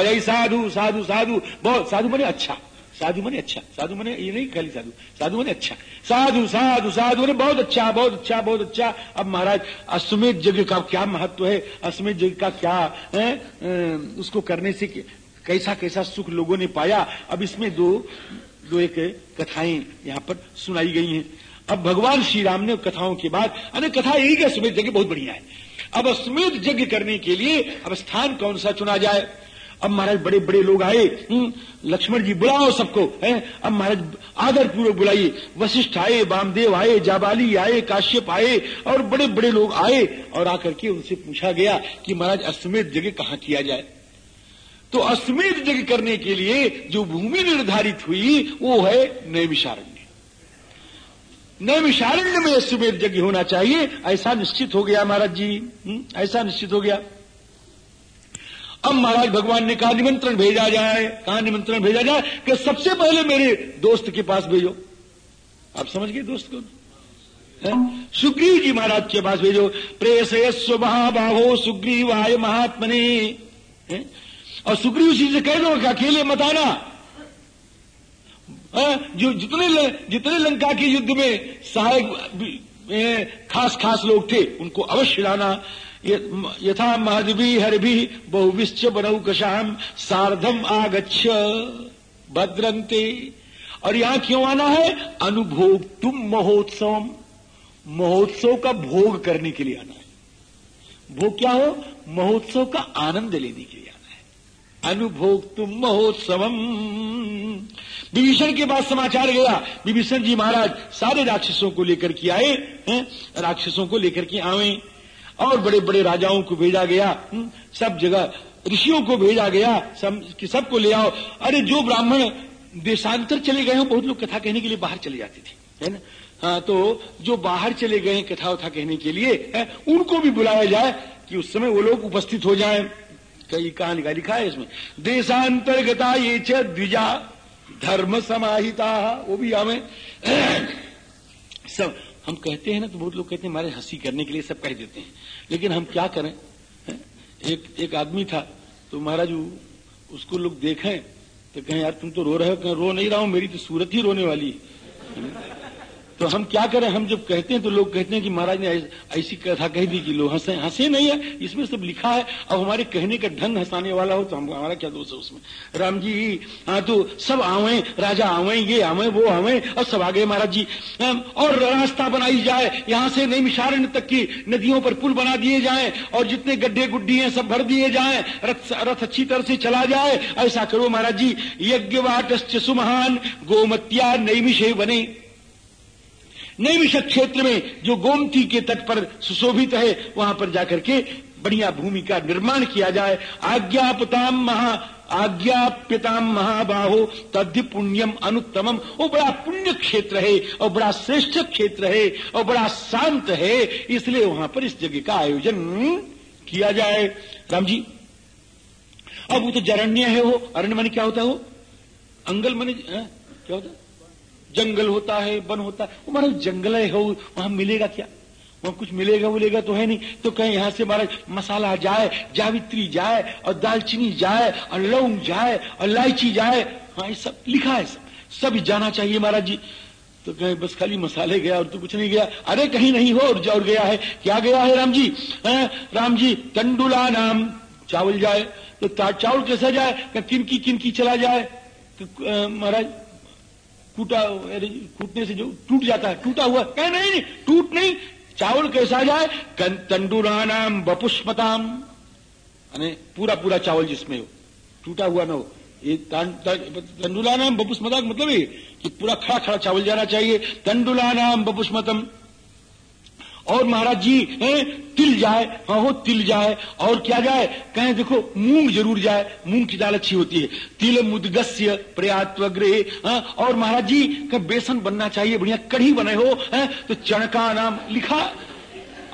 यही साधु साधु साधु, बहुत, साधु बने अच्छा। साधु मने अच्छा साधु मने ये नहीं खाली साधु साधु मने अच्छा। साधु साधु साधु मने बहुत अच्छा बहुत अच्छा बहुत अच्छा। अब महाराज, अश्वमेध यज्ञ का क्या महत्व है? अश्वमेध यज्ञ का क्या, है? उसको करने से कैसा कैसा सुख लोगों ने पाया? अब इसमें दो दो एक कथाएँ यहाँ पर सुनाई गई हैं। अब भगवान श्री राम ने कथाओं के बाद, अरे कथा यही है, अश्वमेध यज्ञ बहुत बढ़िया है। अब अश्वमेध यज्ञ करने के लिए अब स्थान कौन सा चुना जाए? अब महाराज बड़े बड़े लोग आए हम्म, लक्ष्मण जी बुलाओ सबको है? अब महाराज आदर पूर्वक बुलाइए। वशिष्ठ आए बामदेव आए जाबाली आए काश्यप आए और बड़े बड़े लोग आए और आकर के उनसे पूछा गया कि महाराज अश्वमेध जगह कहाँ किया जाए? तो अश्वमेध जगह करने के लिए जो भूमि निर्धारित हुई वो है नैविशारण्य नैविशारण्य में अश्वमेध जगह होना चाहिए ऐसा निश्चित हो गया महाराज जी हम्म, ऐसा निश्चित हो गया। अब महाराज भगवान ने कहा निमंत्रण भेजा जाए। कहा निमंत्रण भेजा जाए कि सबसे पहले मेरे दोस्त के पास भेजो। आप समझ गए दोस्त को? सुग्रीव जी महाराज के पास भेजो। प्रेसयस्व महाबाहो सुग्रीव आय महात्मने। और सुग्रीव जी से कह दो कि अकेले मत आना। जो जितने ल, जितने लंका के युद्ध में सहायक खास खास लोग थे उनको अवश्य लाना। यथा महदभी हरभि बहुविश्च बनौकशाम सार्धम आगच्छ। भद्रंते और यहाँ क्यों आना है? अनुभोग तुम महोत्सव महोत्सव का भोग करने के लिए आना है। भोग क्या हो? महोत्सव का आनंद लेने के लिए आना है। अनुभोग तुम महोत्सवम। विभीषण के बाद समाचार गया। विभीषण जी महाराज सारे राक्षसों को लेकर के आए राक्षसों को लेकर के आवे। और बड़े बड़े राजाओं को भेजा गया हम्म, सब जगह ऋषियों को भेजा गया सब कि सबको ले आओ। अरे जो ब्राह्मण देशांतर चले गए हो बहुत लोग कथा कहने के लिए बाहर चले जाते थे है ना? हाँ तो जो बाहर चले गए कथा उथा कहने के लिए है, उनको भी बुलाया जाए कि उस समय वो लोग उपस्थित हो जाए। कई कहानी का लिखा है इसमें। देशांतर्गता ये द्विजा धर्म समाहिता वो भी हमें सब हम कहते हैं ना तो बहुत लोग कहते हैं, हमारे हँसी करने के लिए सब कह देते हैं। लेकिन हम क्या करें? एक एक आदमी था तो महाराज उसको लोग देखें तो कहें, यार, तुम तो रो रहे हो। कहें, रो नहीं रहा हूँ, मेरी तो सूरत ही रोने वाली है। तो हम क्या करें? हम जब कहते हैं तो लोग कहते हैं कि महाराज ने ऐसी कथा कह दी कि लोग हंसे। हंसे नहीं है। इसमें सब लिखा है। अब हमारे कहने का ढंग हंसाने वाला हो तो हम हमारा क्या दोष है उसमें? राम जी हाँ तो सब आवे, राजा आवे, ये आवे, वो आवे और सब आ गए महाराज जी। और रास्ता बनाई जाए। यहाँ से नई मिशारण तक की नदियों पर पुल बना दिए जाए और जितने गड्ढे गुड्डी हैं सब भर दिए जाए। रथ रथ अच्छी तरह से चला जाए। ऐसा करो महाराज जी। यज्ञ वाट सुमहान। गोमत्या नैमिषे बने नैमिष क्षेत्र में जो गोमती के तट पर सुशोभित है, वहाँ पर जाकर के बढ़िया भूमि का निर्माण किया जाए। आज्ञापताम महा, आज्ञाप्यताम महाबाहो तद्य पुण्यम अनुत्तमम। वो बड़ा पुण्य क्षेत्र है, और बड़ा श्रेष्ठ क्षेत्र है, और बड़ा शांत है। इसलिए वहाँ पर इस जगह का आयोजन किया जाए। राम जी, अब वो तो जरण्य है वो। अरण्य मन क्या होता है वो? अंगल मन क्या होता है? जंगल होता है वन होता है। महाराज जंगल है वहाँ मिलेगा क्या? वहाँ कुछ मिलेगा मिलेगा तो है नहीं। तो कहीं यहाँ से महाराज मसाला जाए जावित्री जाए और दालचीनी जाए और लौंग जाए और इलायची जाए। हाँ ये सब लिखा है सब। सब जाना चाहिए महाराज जी। तो कहे बस खाली मसाले गया और तो कुछ नहीं गया। अरे कहीं नहीं हो और, और गया है। क्या गया है राम जी? है? राम जी तंडुला नाम चावल जाए। तो चावल कैसा जाए? किनकी किनकी चला जाए? तो महाराज टूटा टूटने से जो टूट जाता है, टूटा हुआ, कह नहीं नहीं, टूट नहीं, चावल कैसा जाए? तंडुरा नाम बपुष्पताम पूरा पूरा चावल जिसमें हो, टूटा हुआ ना हो। ये तंडुला नाम मतलब ये, कि पूरा खड़ा खड़ा चावल जाना चाहिए। तंडुला नाम बपुष्मतम और महाराज जी, हैं, तिल जाए हाँ हो, तिल जाए, और क्या जाए? कहें, देखो, मूंग ज़रूर जाए, मूंग की दाल अच्छी होती है। तिल मुदगस्य प्रयात्वग्रह वग्रह और महाराज जी का बेसन बनना चाहिए, बढ़िया कढ़ी बने हो, है तो चणका नाम लिखा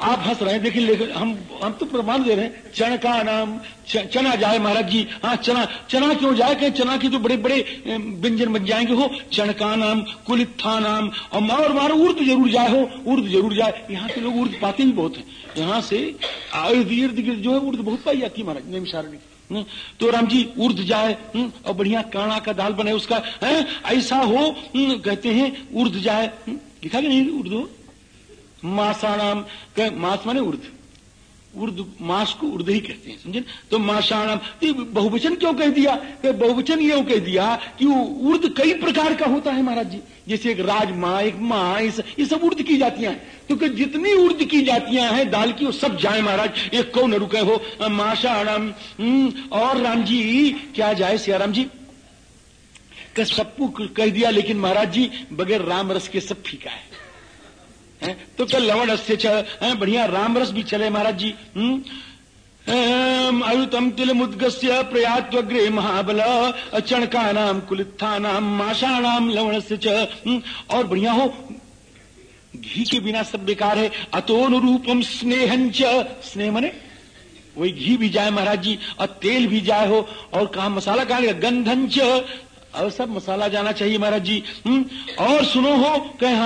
आप हंस रहे हैं देखिए लेकिन हम हम तो प्रमाण दे रहे हैं। चण का नाम चना जाए महाराज जी। हाँ चना चना क्यों जाए? कहीं चना की तो बड़े बड़े व्यंजन बन जाएँगे हो चण का नाम कुलित्था नाम और और मारो उर्द ज़रूर जाए हो उर्द ज़रूर जाए। यहाँ के लोग उर्द पाते ही बहुत है। यहाँ से इर्द गिर्द जो है उर्द बहुत पाई जाती है महाराज निमिषारण्य हम्म, तो राम जी उर्द जाए हम्म, और बढ़िया काणा का दाल बने उसका ऐसा हो कहते हैं उर्द जाए लिखा कि नहीं उर्दू? मासाणाम मास माने उर्द उर्द मास को उर्द ही कहते हैं समझे तो माशाणाम तो बहुवचन क्यों कह दिया? बहुवचन ये कह दिया कि उर्द कई प्रकार का होता है महाराज जी। जैसे एक राज माँ एक माँ ये सब उर्द की जातियाँ हैं। क्योंकि तो जितनी उर्द की जातियाँ हैं दाल की वो सब जाए महाराज। एक कौ न रुके हो माशाणाम हम्म, और राम जी क्या जाए सियाराम जी? सबको कह दिया लेकिन महाराज जी बगैर राम रस के सब फीका है। है? तो कल लवण से बढ़िया राम रस भी चले महाराज जी हम्म? अयुतम तिल मुद्गस्य प्रयात्वग्रे महाबल चणका नाम कुलित्था नाम माशा नाम लवण से हम्म, और बढ़िया हो घी के बिना सब बेकार है अतोनुरूपम स्नेहंच स्नेह मने? वही घी भी जाए महाराज जी और तेल भी जाए हो और कहा मसाला कहा गंधंच और सब मसाला जाना चाहिए महाराज जी। हुँ? और सुनो हो कह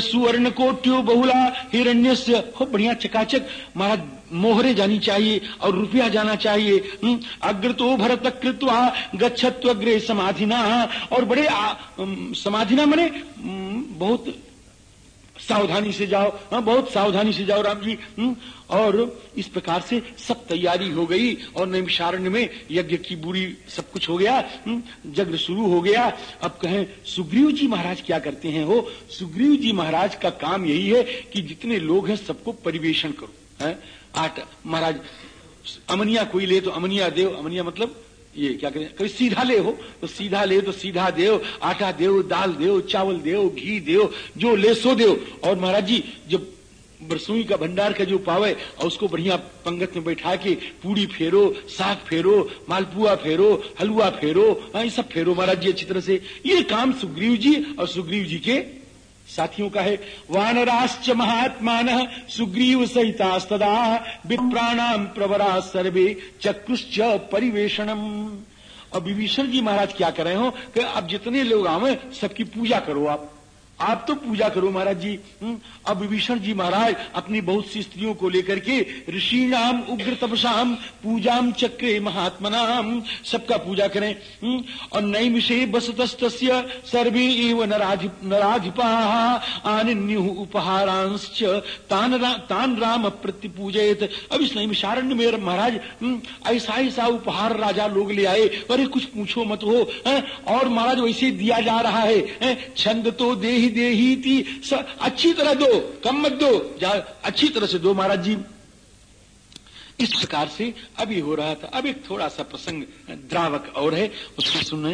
सुवर्ण को ट्यू बहुला हिरण्य हो बढ़िया चकाचक। महाराज मोहरे जानी चाहिए और रुपया जाना चाहिए। हम्म, अग्र तो भरत गच्छत्व अग्रे समाधिना। और बड़े समाधिना मने हम्म, बहुत सावधानी से जाओ। हाँ बहुत सावधानी से जाओ राम जी। हम्म, और इस प्रकार से सब तैयारी हो गई और नैमिषारण्य में यज्ञ की बुरी सब कुछ हो गया। यज्ञ हम्म, शुरू हो गया। अब कहें सुग्रीव जी महाराज क्या करते हैं हो सुग्रीव जी महाराज का काम यही है कि जितने लोग हैं सबको परिवेशन करो। है? आठ महाराज अमनिया कोई ले तो अमनिया देव। अमनिया मतलब ये क्या करें? कभी सीधा ले हो तो सीधा ले तो सीधा दे आटा दे दाल देव चावल देव घी देव जो ले सो देव और महाराज जी जब बरसोई का भंडार का जो पावे और उसको बढ़िया पंगत में बैठा के पूड़ी फेरो साग फेरो मालपुआ फेरो हलवा फेरो हाँ, सब फेरो। महाराज जी अच्छी तरह से। ये काम सुग्रीव जी और सुग्रीव जी के साथियों का है, वानराश्च महात्मान सुग्रीव सहितास्तदा विप्राणाम प्रवरा सर्वे चक्रुश्च परिवेशनम और विभीषण जी महाराज क्या कर रहे हो? कि अब जितने लोग आवे सबकी पूजा करो आप। आप तो पूजा करो महाराज जी। हम्म, अब विभीषण जी महाराज अपनी बहुत सी स्त्रियों को लेकर के ऋषि नाम उग्र तपसाम पूजाम चक्रे महात्मनाम सबका पूजा करें। हम्म, और नई मिशे बसत सर्वे एव नराधिपा आनिन्यु उपहारांश तान, रा, तान राम प्रतिपूजित अब इस नैमिषारण्य में महाराज हम्म, ऐसा ऐसा उपहार राजा लोग ले आए। अरे कुछ पूछो मत हो और महाराज वैसे दिया जा रहा है छंद तो दे ही दे ही थी अच्छी तरह दो, कम मत दो अच्छी तरह से दो महाराज जी। इस प्रकार से अभी हो रहा था अब एक थोड़ा सा प्रसंग द्रावक और है, उसको सुन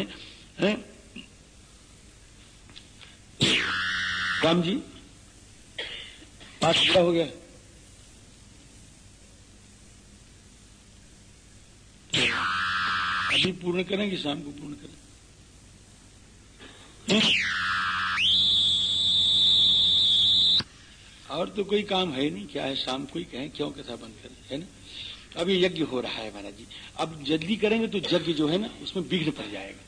राम जी, पाठ पूरा हो गया? अभी पूर्ण करेंगे, शाम को पूर्ण करें और तो कोई काम है नहीं, क्या है, शाम को ही कहें, क्यों कथा बंद करें, है ना? अब ये यज्ञ हो रहा है महाराज जी। अब जल्दी करेंगे तो यज्ञ जो है ना, उसमें विघ्न पड़ जाएगा,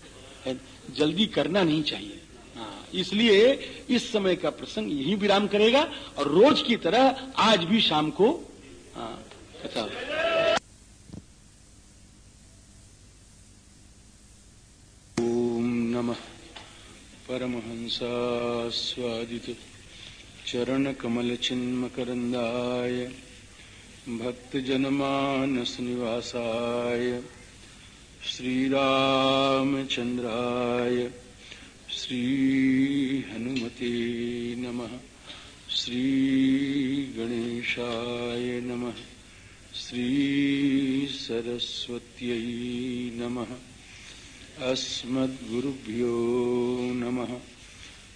है जल्दी करना नहीं चाहिए। हाँ इसलिए इस समय का प्रसंग यही विराम करेगा और रोज की तरह आज भी शाम को हाँ कथा ओम नमः परमहंस स्वादित चरणकमलचिन्मकरन्दाय भक्तजनमानसनिवासाय श्रीरामचन्द्राय श्रीहनुमते नमः श्रीगणेशाय नमः श्रीसरस्वत्यै नमः अस्मद्गुरुभ्यो नमः।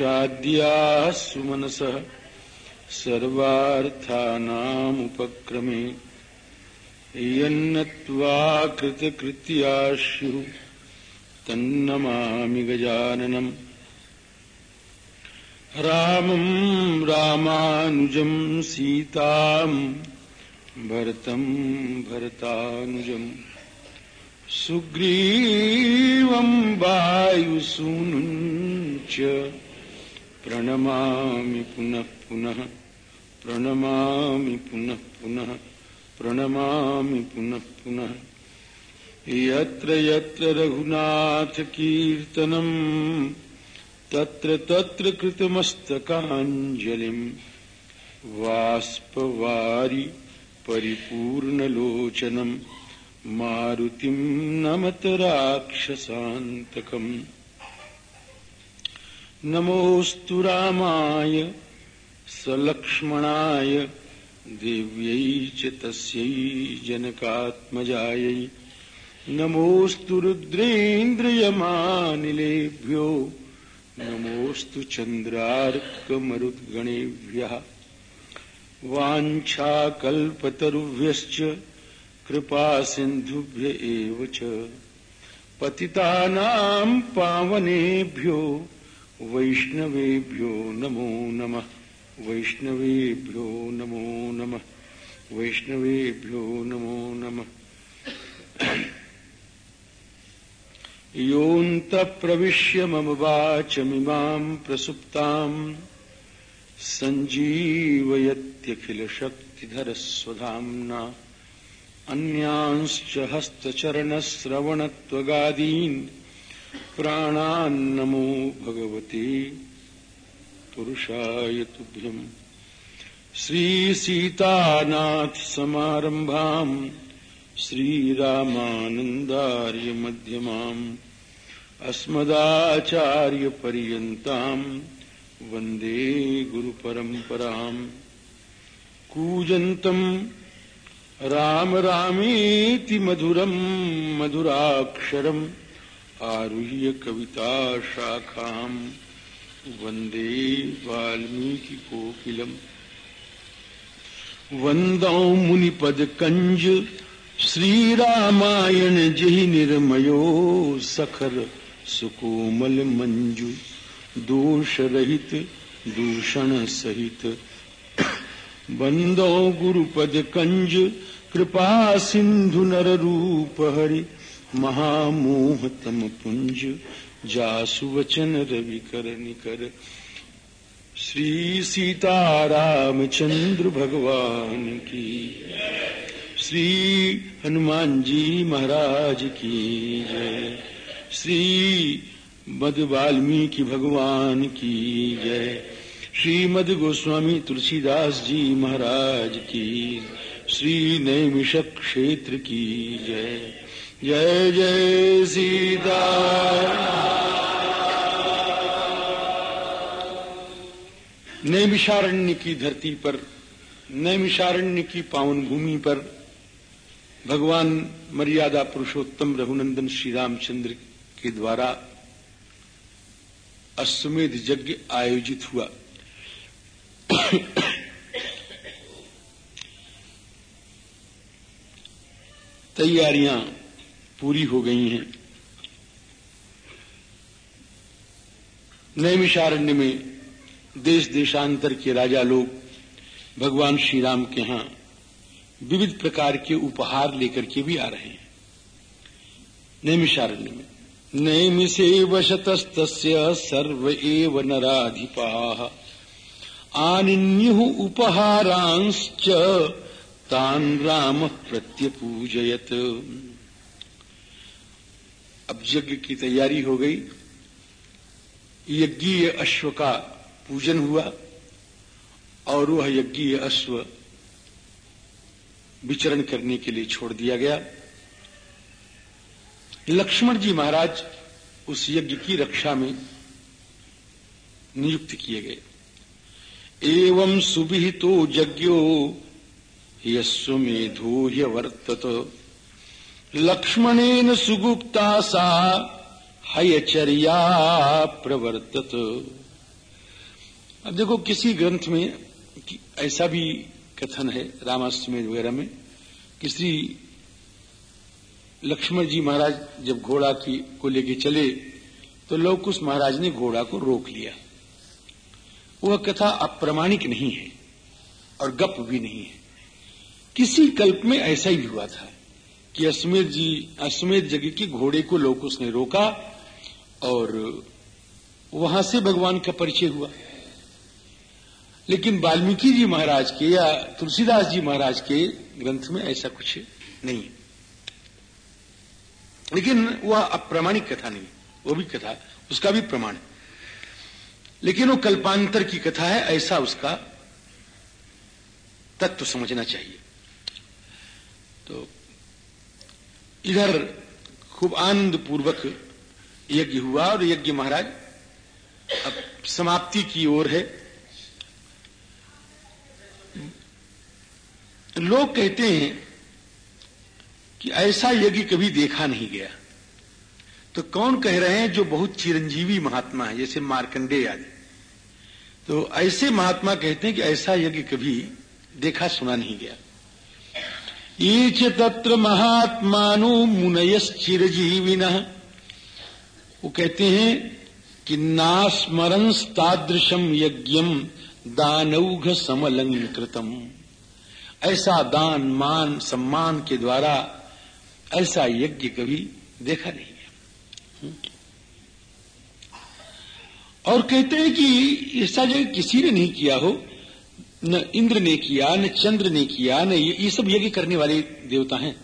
वागीशाद्या सुमनसः सर्वार्थानामुपक्रमे। यन्नत्वा कृतकृत्याश्रु तन्नमामि गजाननम्। रामम् रामानुजम् सीताम् भरतम् भरतानुजम्। सुग्रीवम् वायुसूनुम् च प्रणमामि पुनः पुनः, प्रणमामि पुनः पुनः, प्रणमामि पुनः पुनः। यत्र यत्र रघुनाथकीर्तनम् तत्र तत्र कृतमस्तकाञ्जलिम् वाष्पवारि परिपूर्णलोचनम् मारुतिम् नमत राक्षसान्तकम् नमोऽस्तु रामाय सलक्ष्मणाय देव्यै च तस्यै जनकात्मजायै। नमोऽस्तु रुद्रेन्द्रियमानिलेभ्यो नमोऽस्तु चन्द्रार्कमरुद्गणेभ्यः। वाञ्छाकल्पतरुभ्यश्च कृपासिन्धुभ्य एव च। पतितानाम् पावनेभ्यो वैष्णवेभ्यो नमो नमः। वैष्णवेभ्यो नमो नमः। वैष्णवेभ्यो नमो नमः। योऽन्तप्रविश्य मम वाचमिमाम् प्रसुप्ताम् सञ्जीवयत्यखिलशक्तिधरस्वधाम्ना। अन्यांश्च हस्तचरणश्रवणत्वगादीन् प्राणान्नमो भगवते। पुरुषाय तुभ्यम् श्रीसीतानाथसमारम्भाम् श्रीरामानन्दार्यमध्यमाम् अस्मदाचार्यपर्यन्ताम् वन्दे गुरुपरम्पराम्। कूजन्तम् राम रामेति मधुरम् मधुराक्षरम् आरुह्य कविताशाखाम् वंदे वाल्मीकिकोकिलम्। वन्दौ मुनिपदकञ्ज श्रीरामायण जहि निर्मयो सखर सुकोमल मंजु दोष रहित दूषण सहित। बंदो गुरुपद कंज कृपा सिंधु नर रूप हरि। महामोह तम पुंज जासु वचन रवि कर निकर। श्री सीतारामचंद्र भगवान की। श्री हनुमान जी महाराज की जय। श्री मद वाल्मीकि भगवान की जय। श्रीमद गोस्वामी तुलसीदास जी महाराज की। श्री नैमिषक क्षेत्र की जय। जय जय सीता नैमिषारण्य की धरती पर, नैमिषारण्य की पावन भूमि पर, भगवान मर्यादा पुरुषोत्तम रघुनंदन श्री रामचंद्र के द्वारा अश्वमेध यज्ञ आयोजित हुआ। तैयारियाँ पूरी हो गई हैं। नैमिषारण्य में देश देशांतर के राजा लोग भगवान श्री राम के यहाँ विविध प्रकार के उपहार लेकर के भी आ रहे हैं। नैमिषारण्य में, नैमिषे वशतस्त सर्व एव नराधिपा, आनिन्यु उपहारांश्च तान राम प्रत्यपूजयत। अब यज्ञ की तैयारी हो गई। यज्ञीय अश्व का पूजन हुआ और वह यज्ञीय अश्व विचरण करने के लिए छोड़ दिया गया। लक्ष्मण जी महाराज उस यज्ञ की रक्षा में नियुक्त किए गए। एवं सुविहितो यज्ञो, यस्व यस्वेधो वर्तत लक्ष्मणेन सुगुप्ता सा हयचर्या प्रवर्तत। अब देखो, किसी ग्रंथ में कि ऐसा भी कथन है रामाश्रमेध वगैरह में किसी लक्ष्मण जी महाराज जब घोड़ा की को लेके चले तो लवकुश महाराज ने घोड़ा को रोक लिया। वह कथा अप्रमाणिक नहीं है और गप भी नहीं है। किसी कल्प में ऐसा ही हुआ था। कि अश्मेध जी अश्मेध जगह के घोड़े को लवकुश ने रोका और वहाँ से भगवान का परिचय हुआ। लेकिन वाल्मीकि जी महाराज के या तुलसीदास जी महाराज के ग्रंथ में ऐसा कुछ नहीं लेकिन वह अप्रमाणिक कथा नहीं, वो भी कथा, उसका भी प्रमाण है। लेकिन वो कल्पांतर की कथा है, ऐसा उसका तत्व समझना चाहिए। तो इधर खूब आनंद पूर्वक यज्ञ हुआ और यज्ञ महाराज, अब समाप्ति की ओर है। लोग कहते हैं कि ऐसा यज्ञ कभी देखा नहीं गया। तो कौन कह रहे हैं जो बहुत चिरंजीवी महात्मा है, जैसे मार्कंडे आदि? तो ऐसे महात्मा कहते हैं कि ऐसा यज्ञ कभी देखा सुना नहीं गया। ये तत्र महात्मानो मुनयश्चिरजीविन। वो कहते हैं कि नास्मरण तादृशम यज्ञम दानौघ समलंकृतम ऐसा दान, मान, सम्मान के द्वारा ऐसा यज्ञ कभी देखा नहीं है। और कहते हैं कि ऐसा जो किसी ने नहीं किया हो। न इंद्र ने किया न चंद्र ने किया न ये, सब यज्ञ करने वाले देवता हैं।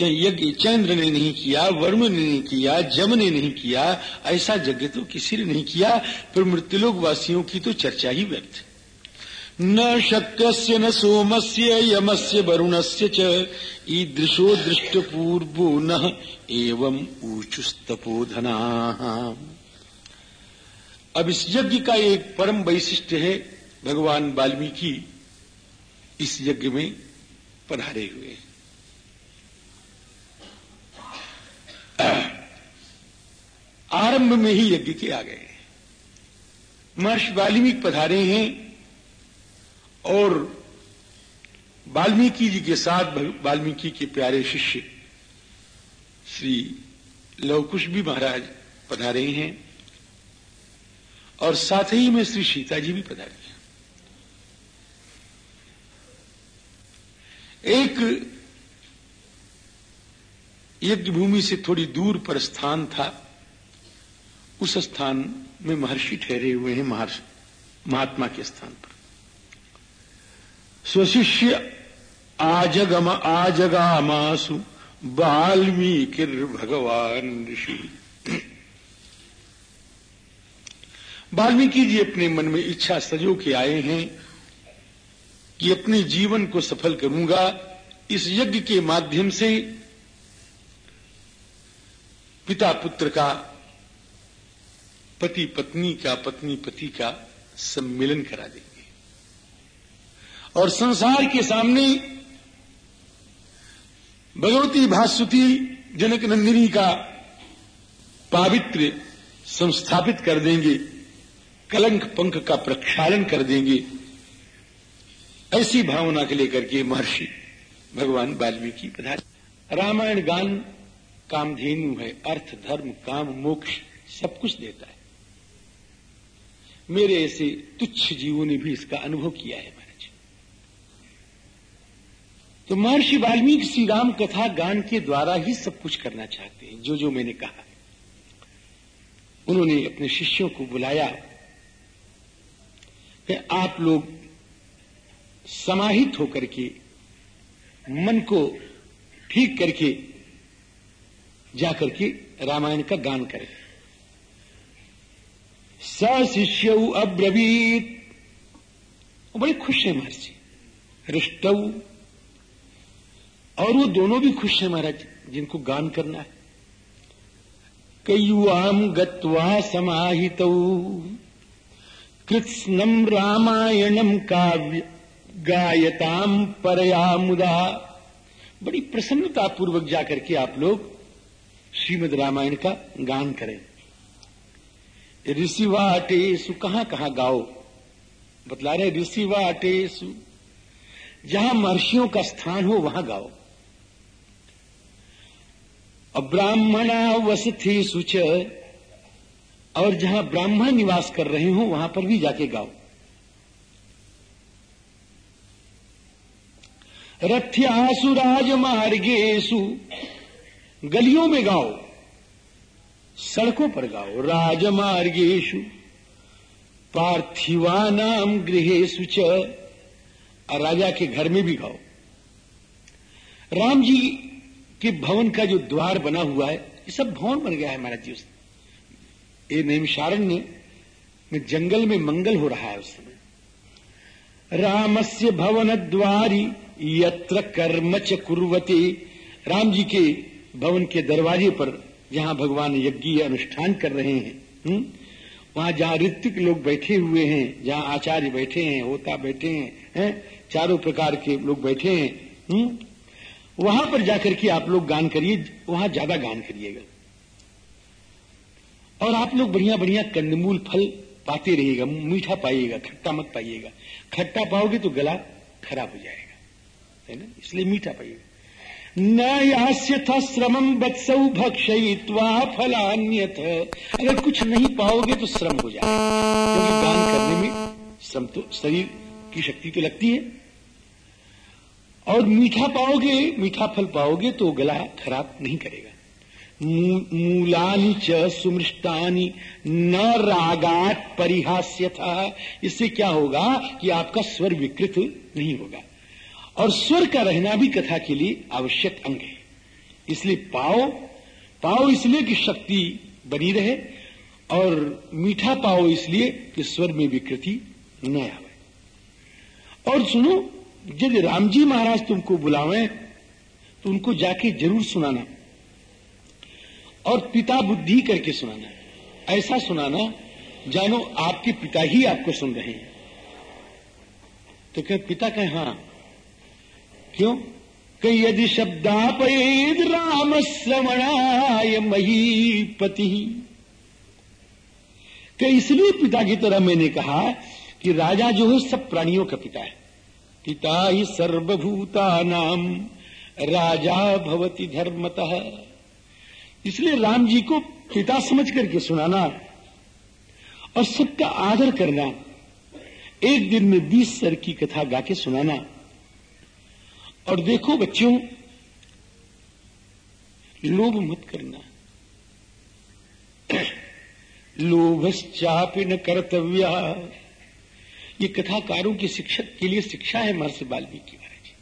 यज्ञ चंद्र ने नहीं किया वरुण ने नहीं किया जम ने नहीं किया ऐसा यज्ञ तो किसी ने नहीं किया फिर मृत्युलोक वासियों की तो चर्चा ही है न शक्य न सोमस्य यमस्य वरुणस्य च ईदृशो दृष्टपूर्वो न एवं ऊचुस्तपोधना। अब इस यज्ञ का एक परम वैशिष्ट है भगवान वाल्मीकि इस यज्ञ में पधारे हुए आरंभ में ही यज्ञ के आ गए महर्षि वाल्मीकि पधारे हैं और वाल्मीकि जी के साथ वाल्मीकि के प्यारे शिष्य श्री लवकुश भी महाराज पधारे हैं और साथ ही में श्री सीता जी भी पधारे एक यज्ञ भूमि से थोड़ी दूर पर स्थान था। उस स्थान में महर्षि ठहरे हुए हैं महात्मा के स्थान पर। स्वशिष्य आजगम आजगामासु वाल्मीकि भगवान ऋषि। वाल्मीकि जी अपने मन में इच्छा सजो के आए हैं। कि अपने जीवन को सफल करूँगा, इस यज्ञ के माध्यम से पिता पुत्र का पति पत्नी का पत्नी पति का सम्मिलन करा देंगे। और संसार के सामने भगवती भास्वती जनक नंदिनी का पावित्र संस्थापित कर देंगे, कलंक पंख का प्रक्षालन कर देंगे ऐसी भावना के लेकर के महर्षि भगवान वाल्मीकि रामायण गान कामधेनु है, अर्थ, धर्म, काम, मोक्ष, सब कुछ देता है। मेरे ऐसे तुच्छ जीवों ने भी इसका अनुभव किया है महाराज। तो महर्षि वाल्मीकि श्री राम कथा गान के द्वारा ही सब कुछ करना चाहते हैं जो जो मैंने कहा। उन्होंने अपने शिष्यों को बुलाया, कि आप लोग समाहित होकर के, मन को ठीक करके जाकर के रामायण का गान करें। स शिष्य अब्रवीत। बड़े खुश है महर्षि हृष्ट। और वो दोनों भी खुश है महाराज, जिनको गान करना है। कयुआम गत्वा समाहित। कृत्स्नम रामायणम काव्य। गायताम परया मुदा बड़ी प्रसन्नता पूर्वक जाकर के आप लोग श्रीमद रामायण का गान करें। ऋषिवाटेसु, कहाँ कहाँ गाओ? बतला रहे ऋषिवाटेसु, जहाँ महर्षियों का स्थान हो, वहाँ गाओ। और ब्राह्मणा वसथी सुच, और जहाँ ब्राह्मण निवास कर रहे हो, वहाँ पर भी जाके गाओ। रथ्यासु राजमार्गेशु गलियों में गाओ, सड़कों पर गाओ राजमार्गेशु पार्थिवानाम गृहेशु च, और राजा के घर में भी गाओ। राम जी के भवन का जो द्वार बना हुआ है, ये सब भवन बन गया है महाराज जी उस ये नैमशारण्य में जंगल में मंगल हो रहा है उस समय रामस्य भवन द्वारी यत्र कर्म च कुर्वते राम जी के भवन के दरवाजे पर जहाँ भगवान यज्ञ अनुष्ठान कर रहे हैं हुँ? हम्म, वहाँ जहाँ ऋतिक लोग बैठे हुए हैं जहाँ आचार्य बैठे हैं होता बैठे हैं, हैं? चारों प्रकार के लोग बैठे हैं हुँ? हम्म, वहाँ पर जाकर के आप लोग गान करिए वहाँ ज़्यादा गान करिएगा और आप लोग बढ़िया बढ़िया कंदमूल फल पाते रहिएगा मीठा पाइएगा खट्टा मत पाइएगा खट्टा पाओगे तो गला खराब हो जाएगा है ना? इसलिए मीठा पाइए। न यास्य था श्रमम बत्सौ भक्षयित्वा फलान्यथ। अगर कुछ नहीं पाओगे तो श्रम हो जाए क्योंकि दान करने में श्रम तो शरीर की शक्ति तो लगती है। और मीठा पाओगे, मीठा फल पाओगे तो गला खराब नहीं करेगा। मूलानी च सुमृष्टानी न रागात परिहास्य था इससे क्या होगा कि आपका स्वर विकृत नहीं होगा। और स्वर का रहना भी कथा के लिए आवश्यक अंग है। इसलिए पाओ पाओ इसलिए कि शक्ति बनी रहे और मीठा पाओ इसलिए कि स्वर में विकृति न आवे। और सुनो, यदि राम जी महाराज तुमको बुलावे तो उनको जाके ज़रूर सुनाना और पिता बुद्धि करके सुनाना। ऐसा सुनाना, जानो आपके पिता ही आपको सुन रहे हैं। तो क्या पिता कहे हाँ क्यों? कि यदि शब्दापेद राम श्रवणाय महीपति। कि इसलिए पिता की तरह मैंने कहा कि राजा जो है, सब प्राणियों का पिता है। पिता ही सर्वभूता नाम राजा भवती धर्मतः। इसलिए राम जी को पिता समझ करके सुनाना और सबका आदर करना, एक दिन में बीस सर की कथा गा के सुनाना और देखो बच्चों लोभ मत करना। लोभश्चापि न कर्तव्य। ये कथाकारों की शिक्षक के लिए शिक्षा है महर्षि वाल्मीकि महाराज।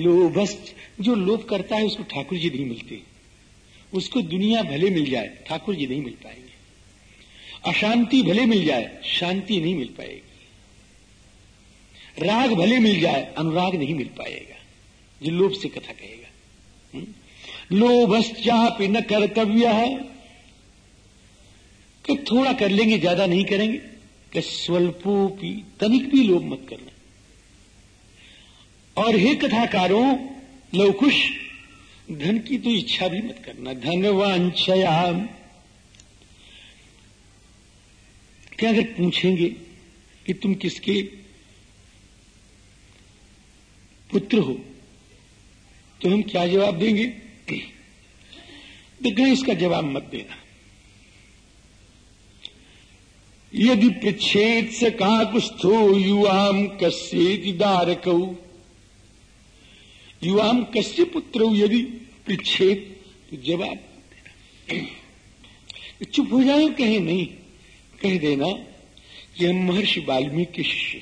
लोभस जो लोभ करता है, उसको ठाकुर जी नहीं मिलते। उसको दुनिया भले मिल जाए ठाकुर जी नहीं मिल पाएँगे। अशांति भले मिल जाए, शांति नहीं मिल पाएगी। राग भले मिल जाए, अनुराग नहीं मिल पाएगा। जो लोभ से कथा कहेगा। हम्म? लोभश्चापि न कर्तव्य है। कि थोड़ा कर लेंगे, ज़्यादा नहीं करेंगे, कि स्वल्पोपी तनिक भी लोभ मत करना। और हे कथाकारों, लवकुश, धन की तो इच्छा भी मत करना। धन धनवांछयाम क्या अगर पूछेंगे कि तुम किसके पुत्र हो तो हम क्या जवाब देंगे? तो इसका जवाब मत देना। यदि पृछेद से कहा काकुस्थो युवाम कस्य दारक। युवाम कश्य पुत्र हो यदि पृछेद तो जवाब चुप हो जाए कहे नहीं। कह देना कि हम महर्षि वाल्मीकि के शिष्य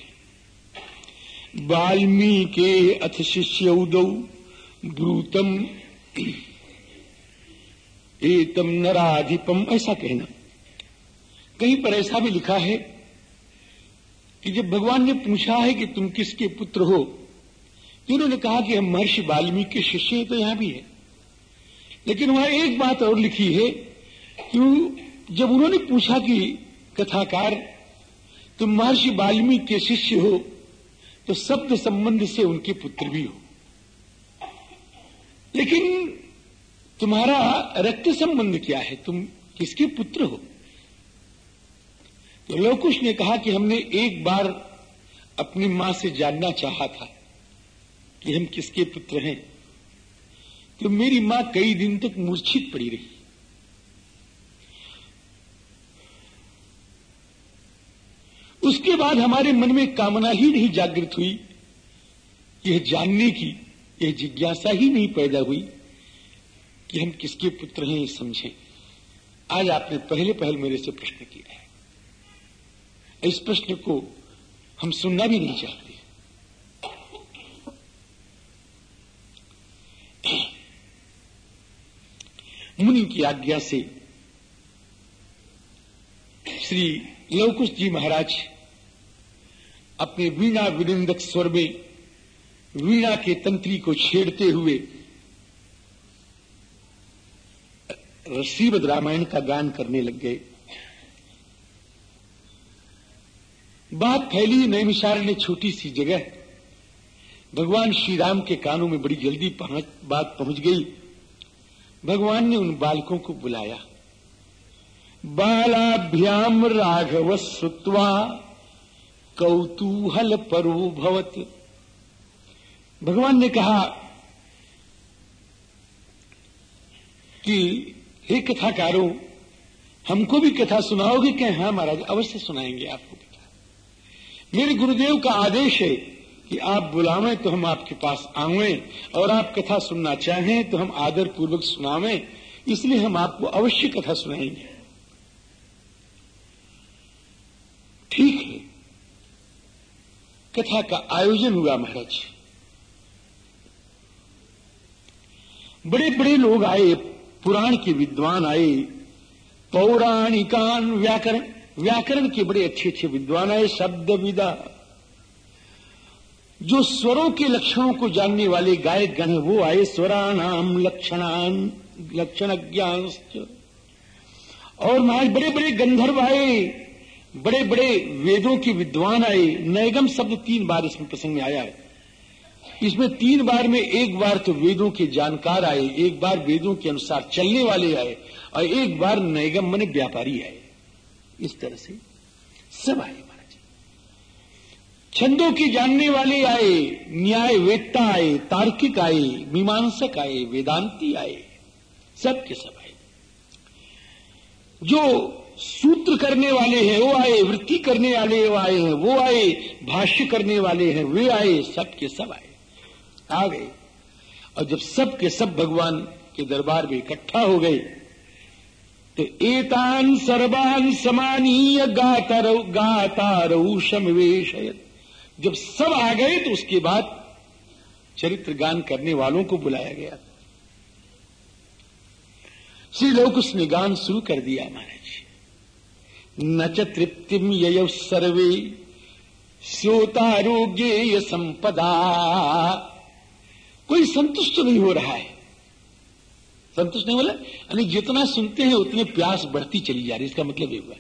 वाल्मीकि अथ शिष्य उदौ ब्रूतम एतम नराधिपम, ऐसा कहना। कहीं पर ऐसा भी लिखा है कि जब भगवान ने पूछा है कि तुम किसके पुत्र हो तो उन्होंने कहा कि हम महर्षि वाल्मीकि के शिष्य तो यहाँ भी है। लेकिन वहाँ एक बात और लिखी है कि जब उन्होंने पूछा कि कथाकार, तुम महर्षि वाल्मीकि के शिष्य हो तो शब्द संबंध से उनके पुत्र भी हो। लेकिन तुम्हारा रक्त संबंध क्या है? तुम किसके पुत्र हो? तो लोकुश ने कहा कि हमने एक बार अपनी माँ से जानना चाहा था कि हम किसके पुत्र हैं। तो मेरी माँ कई दिन तक मूर्छित पड़ी रही। उसके बाद हमारे मन में कामना ही नहीं जागृत हुई। यह जानने की, यह जिज्ञासा ही नहीं पैदा हुई कि हम किसके पुत्र हैं ये समझें। आज आपने पहले पहल मेरे से प्रश्न किया है। इस प्रश्न को हम सुनना भी नहीं चाहते। मुनि की आज्ञा से श्री लवकुश जी महाराज अपने वीणा विनिंदक स्वर में वीणा के तंत्री को छेड़ते हुए श्रीमद रामायण का गान करने लग गए। बात फैली नैमिषार ने छोटी सी जगह। भगवान श्री राम के कानों में बड़ी जल्दी पहुँच, बात पहुँच गई। भगवान ने उन बालकों को बुलाया। बालाभ्याम राघव सुत्वा कौतूहल परो भवत भगवान ने कहा कि, हे कथाकारों, हमको भी कथा सुनाओगे क्या? हाँ महाराज, अवश्य सुनाएँगे आपको कथा। मेरे गुरुदेव का आदेश है कि आप बुलावें तो हम आपके पास आवे और आप कथा सुनना चाहें तो हम आदर पूर्वक सुनावें, इसलिए हम आपको अवश्य कथा सुनाएँगे ठीक है कथा का आयोजन हुआ महाराज। बड़े बड़े लोग आए, पुराण के विद्वान आए, पौराणिकान व्याकरण व्याकरण के बड़े अच्छे अच्छे विद्वान आए शब्द विदा जो स्वरों के लक्षणों को जानने वाले गायक गण वो आए, स्वराणाम लक्षणान लक्षण ज्ञान और महाराज बड़े बड़े गंधर्व आए बड़े बड़े वेदों के विद्वान आए। नैगम शब्द तीन बार इसमें प्रसंग में आया है। इसमें तीन बार में एक बार तो वेदों के जानकार आए, एक बार वेदों के अनुसार चलने वाले आए, और एक बार नैगम मने व्यापारी आए। इस तरह से सब आए महाराज। छंदों के जानने वाले आए न्याय वेदता आए, तार्किक आए, मीमांसक आए, वेदांती आए, सब के सब आए। जो सूत्र करने वाले हैं, वो आए, वृत्ति करने वाले वो आए हैं, वो आए, भाष्य करने वाले हैं, वे आए, सब के सब आए, आ गए। और जब सब के सब भगवान के दरबार में इकट्ठा हो गए तो एतान सर्वान समानीय गातार गातारऊषम वेश जब सब आ गए तो उसके बाद चरित्र गान करने वालों को बुलाया गया। श्री लोकुश ने गान शुरू कर दिया महाराज। न च तृप्तिम सर्वे। श्रोतारोग्य संपदा। कोई संतुष्ट नहीं हो रहा है। संतुष्ट नहीं बोला यानी जितना सुनते हैं, उतने प्यास बढ़ती चली जा रही है। इसका मतलब ये हुआ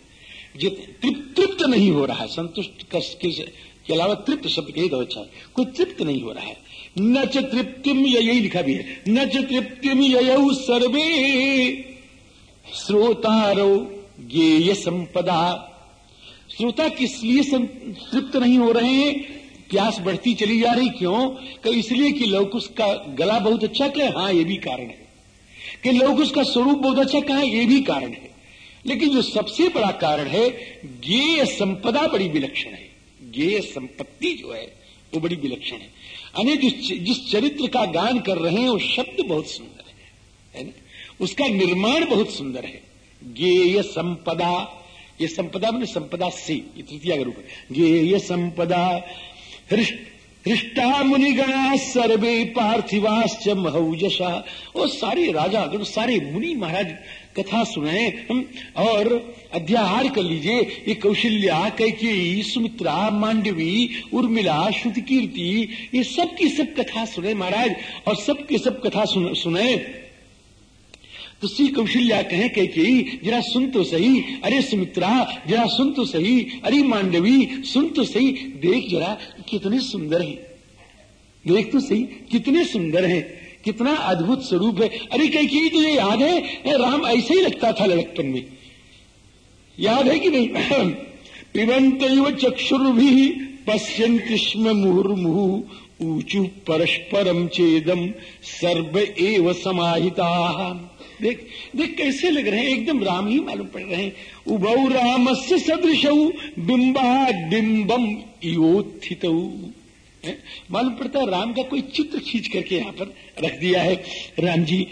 तृप्त नहीं हो रहा है। संतुष्ट के अलावा तृप्त शब्द कही तो अच्छा कोई तृप्त नहीं हो रहा है। न च तृप्तिम यही लिखा भी है। न च तृप्तिम ययऊ सर्वे। श्रोतारो गेय संपदा। श्रोता, किस लिए तृप्त नहीं हो रहे हैं? प्यास बढ़ती चली जा रही, क्यों? कि इसलिए कि लौकुश का गला बहुत अच्छा कहे। हाँ ये भी कारण है। कि लौकुश का स्वरूप बहुत अच्छा कहा, ये भी कारण है। लेकिन जो सबसे बड़ा कारण है गेय संपदा बड़ी विलक्षण है। गेय संपत्ति जो है, वो बड़ी विलक्षण है। अने जिस जिस चरित्र का गान कर रहे हैं, वो शब्द बहुत सुंदर है। है ना? उसका निर्माण बहुत सुंदर है। गेय संपदा। ये संपदा मैंने संपदा से, ये तृतीय का रूप है। गेय संपदा। हृष्टा मुनिगणा सर्वे पार्थिवाश्च महौजशा वो सारे राजा, अगर सारे मुनि महाराज कथा सुनाए और अध्याहार कर लीजिए। ये कौशल्या, कैकेयी, सुमित्रा, मांडवी, उर्मिला श्रुति कीर्ति ये सब की सब कथा सुने महाराज, और सब की सब कथा सुने। तो श्री कौशल्या कहे के जरा सुन तो सही, अरे सुमित्रा, जरा सुन तो सही, अरे मांडवी, सुन तो सही, देख जरा कितने सुंदर है। देख तो सही, कितने सुंदर है, कितना अद्भुत स्वरूप है। अरे कह की तुझे याद है राम ऐसे ही लगता था लड़कपन में। याद है कि नहीं? पिबंत चक्षुर भी पश्यंत स्म मुहुर्मुहु, ऊचु परस्परम चेदम सर्व एव समाहिता। देख देख कैसे लग रहे हैं? एकदम राम ही मालूम पड़ रहे हैं। उभौ राम से सदृश, बिंबा डिम्बम योत्थित मालूम पड़ता है राम का कोई चित्र खींच करके यहाँ पर रख दिया है। राम जी,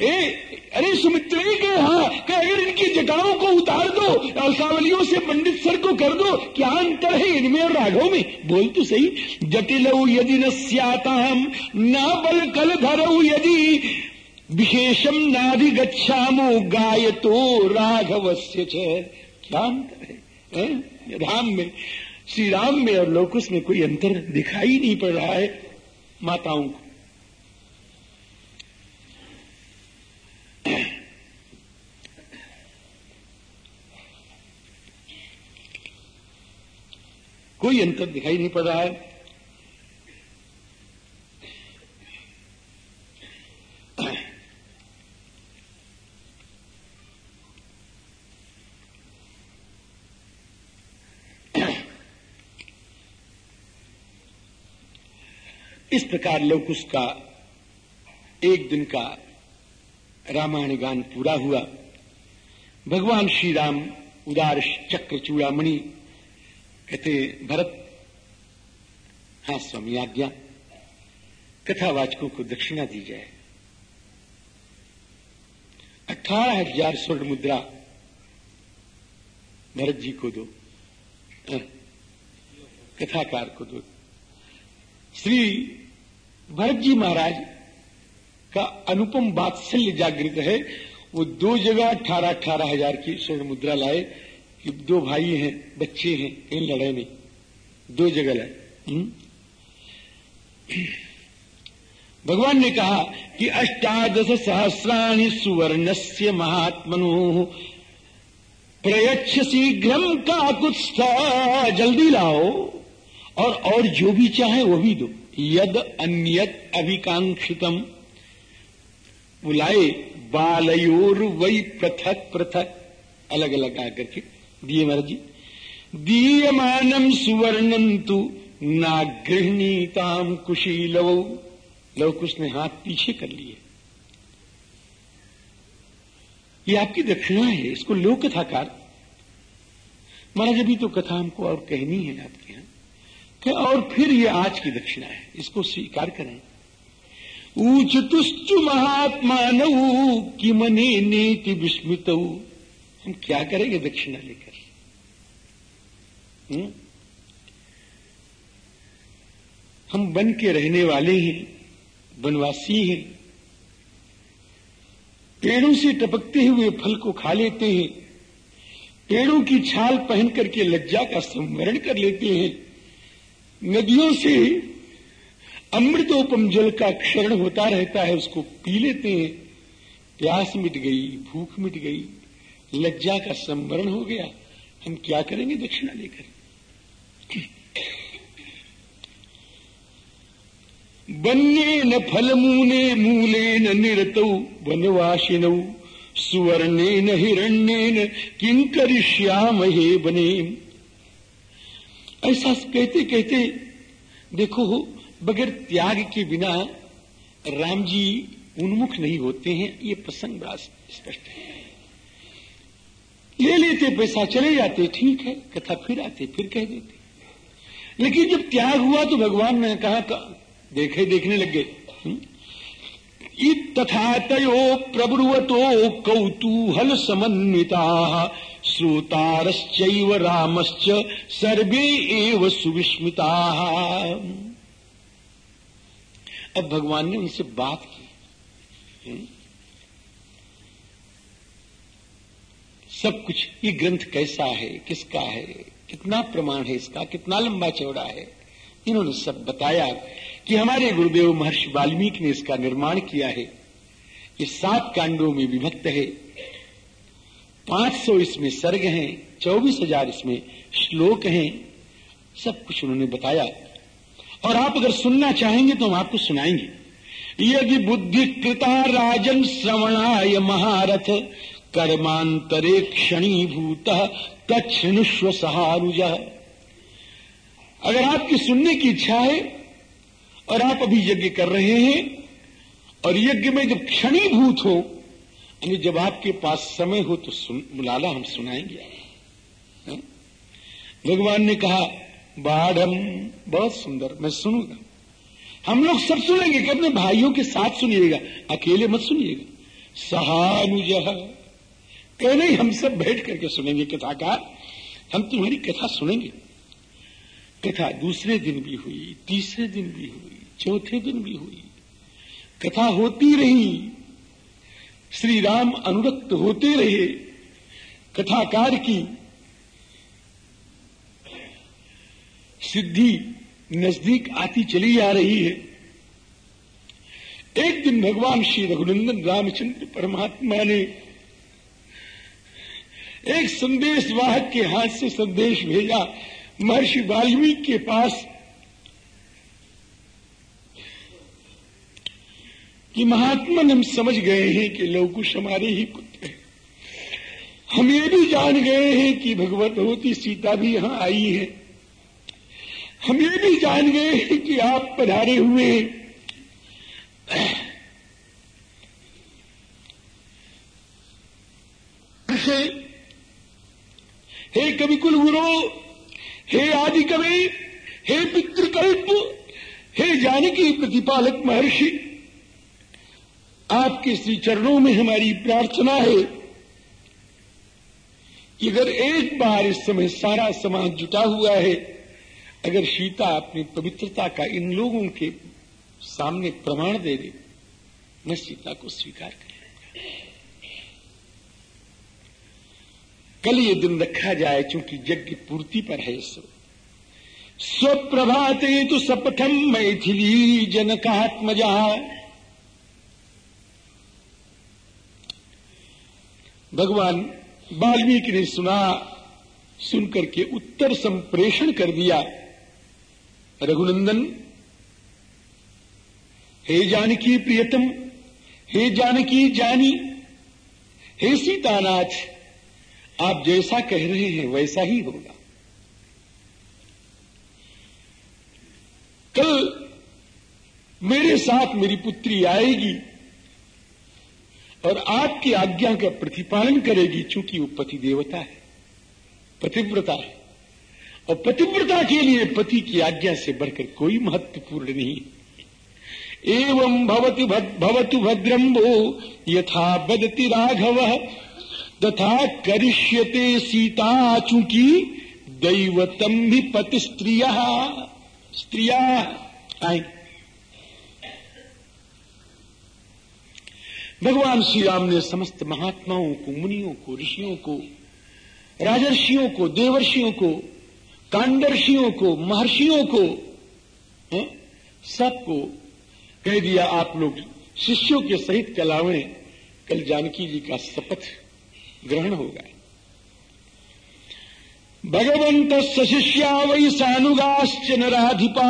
ए, अरे सुमित्र के हाँ कि अगर इनकी जटाओं को उतार दो अलकावलियों से पंडित सर को कर दो, क्या अंतर है इनमें और राघव में? बोल तो सही, जटिल यदि न स्याताम, न बल कल धरऊ यदि विशेषम नादि गच्छामो गाय तो है, है राम में श्री राम में और लोकुस में कोई अंतर दिखाई नहीं पड़ रहा है माताओं को। कोई अंतर दिखाई नहीं पड़ रहा है। इस प्रकार लोग उसका एक दिन का रामायण गान पूरा हुआ। भगवान श्री राम उदार चक्र, चूड़ामणि कहते, भरत हाँ स्वामी, आज्ञा। कथावाचकों को दक्षिणा दी जाए। अठारह हज़ार स्वर्ण मुद्रा भरत जी को दो कथाकार को दो। श्री भरत जी महाराज का अनुपम बात्सल्य जागृत है। वो दो जगह अठारह अठारह हज़ार की स्वर्ण मुद्रा लाए कि दो भाई हैं, बच्चे हैं इन लड़ाई में दो जगह लाए। हम्म? भगवान ने कहा कि अष्टादश सहस्राणी सुवर्ण से महात्मनो प्रयच्छ शीघ्रम का कुछ जल्दी लाओ। और और जो भी चाहे वो भी दो। यद अन्यत अभिकांक्षितम। बुलाए, बालयोर वही पृथक पृथक। अलग अलग आकर के दिए महाराज जी। दीयमानम सुवर्णम तु नागृहणीताम कुशील लवकुश ने हाथ पीछे कर लिए। ये आपकी दक्षिणा है, इसको लोक कथाकार महाराज, अभी तो कथा हमको और कहनी है आपके यहाँ। और फिर ये आज की दक्षिणा है। इसको स्वीकार करें। ऊच महात्मा कि मने नीति विस्मित। हम क्या करेंगे दक्षिणा लेकर? हम्म? हम बन के रहने वाले हैं, वनवासी हैं। पेड़ों से टपकते हुए फल को खा लेते हैं। पेड़ों की छाल पहन करके लज्जा का संवरण कर लेते हैं। नदियों से अमृतोपम जल का क्षरण होता रहता है, उसको पी लेते हैं। प्यास मिट गई, भूख मिट गई, लज्जा का संवरण हो गया। हम क्या करेंगे दक्षिणा लेकर? बन्ये न फल मूने मूले न निरत, वनवासिनौ, सुवर्णे न हिरण्ये न किं करिष्याम हे बने। ऐसा कहते कहते देखो बगैर त्याग के बिना राम जी उन्मुख नहीं होते हैं ये प्रसंग बड़ा स्पष्ट है। ले लेते पैसा चले जाते ठीक है कथा फिर आते फिर कह देते। लेकिन जब त्याग हुआ तो भगवान ने कहा का, देखे देखने लग गए। हम्म? तथा तयो प्रब्रुवतो कौतूहल समन्विता। श्रोतारश्चैव रामश्च सर्वे एव सुविस्मिता। अब भगवान ने उनसे बात की। हम्म? सब कुछ, ये ग्रंथ कैसा है, किसका है, कितना प्रमाण है इसका, कितना लंबा चौड़ा है? इन्होंने सब बताया कि हमारे गुरुदेव महर्षि वाल्मीकि ने इसका निर्माण किया है। ये सात कांडों में विभक्त है। पाँच सौ इसमें सर्ग हैं, चौबीस हज़ार इसमें श्लोक हैं, सब कुछ उन्होंने बताया। और आप अगर सुनना चाहेंगे तो हम आपको सुनाएँगे। यदि बुद्धि कृता राजन श्रवणाय महारथ, कर्मांतरे क्षणीभूत तत्णुष्व सहारुज अगर आपकी सुनने की इच्छा है, और आप अभी यज्ञ कर रहे हैं, और यज्ञ में जब क्षणीभूत हो यानी जब आपके पास समय हो तो बुलाला हम सुनाएँगे। है? भगवान ने कहा बाढ़ हम बहुत सुंदर, मैं सुनूँगा। हम लोग सब सुनेंगे कि अपने भाइयों के साथ सुनिएगा, अकेले मत सुनिएगा। सहानुज कह नहीं हम सब बैठ करके सुनेंगे कथाकार। हम तुम्हारी कथा सुनेंगे। कथा दूसरे दिन भी हुई, तीसरे दिन भी हुई, चौथे दिन भी हुई। कथा होती रही श्री राम अनुरक्त होते रहे। कथाकार की सिद्धि नज़दीक आती चली आ रही है। एक दिन भगवान श्री रघुनंदन रामचंद्र परमात्मा ने एक संदेश वाहक के हाथ से संदेश भेजा। महर्षि वाल्मीकि के पास कि महात्मन हम समझ गए हैं कि लवकुश हमारे ही पुत्र हैं। हम ये भी जान गए हैं कि भगवत होती सीता भी यहाँ आई है। हम ये भी जान गए हैं कि आप पधारे हुए हैं। हे कविकुल गुरु हे आदि कवि हे पितृकल्प, हे जानकी प्रतिपालक महर्षि आपके श्री चरणों में हमारी प्रार्थना है कि अगर एक बार इस समय सारा समाज जुटा हुआ है, अगर सीता अपनी पवित्रता का इन लोगों के सामने प्रमाण दे दे, मैं सीता को स्वीकार कर कल ये दिन रखा जाए चूँकि यज्ञ पूर्ति पर है सो स्वप्रभाते तो सपथम मैथिली जनकात्मजा। भगवान वाल्मीकि ने सुना, सुनकर के उत्तर संप्रेषण कर दिया, रघुनंदन, हे जानकी प्रियतम, हे जानकी जानी, हे सीतानाथ, आप जैसा कह रहे हैं वैसा ही होगा। कल मेरे साथ मेरी पुत्री आएगी और आपकी आज्ञा का प्रतिपालन करेगी चूँकि वो पति देवता है। पतिव्रता है। और पतिव्रता के लिए पति की आज्ञा से बढ़कर कोई महत्वपूर्ण नहीं एवं भवति भवतु भद्रम्बो यथा बदति राघव तथा करिष्यते सीता चूँकि दैवतम भी पति स्त्रिया। स्त्रिया आएँगे भगवान श्री राम ने समस्त महात्माओं को, मुनियों को, ऋषियों को, राजर्षियों को, देवर्षियों को, कांडर्षियों को, महर्षियों को सबको कह दिया आप लोग, शिष्यों के सहित चलावे कल जानकी जी का शपथ ग्रहण होगा। भगवंत शिष्या वै सानुगाश्च नाधिपा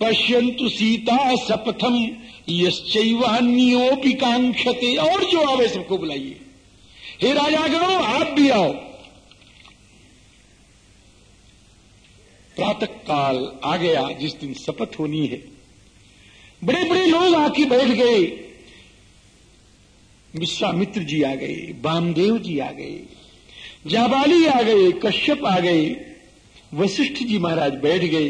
पश्यंतु सीता सपथम यश्चैवान्योपि कांक्षते और जो आवे सबको बुलाइए। हे राजा करो आप भी आओ। प्रातः काल आ गया, जिस दिन शपथ होनी है। बड़े बड़े लोग आके बैठ गए। विश्वामित्र जी आ गए, बामदेव जी आ गए, जाबाली आ गए, कश्यप आ गए, वशिष्ठ जी महाराज बैठ गए।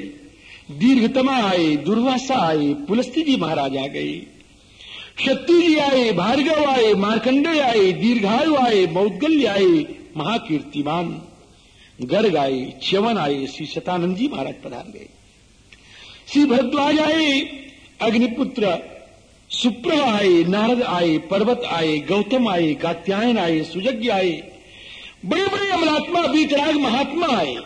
दीर्घतमा आए दुर्वासा आए पुलस्ती जी महाराज आ गए शक्ति जी आए भार्गव आए मार्कंडे आए दीर्घायु आए मौदगल्य आए महाकीर्तिमान गर्ग आए च्यवन आए श्री शतानंद जी महाराज पधार गए। श्री भरद्वाज आए अग्निपुत्र सुप्रभ आए नारद आए पर्वत आए गौतम आए कात्यायन आए सुजज्ञ आए बड़े बड़े अमलात्मा, बीतराग महात्मा आए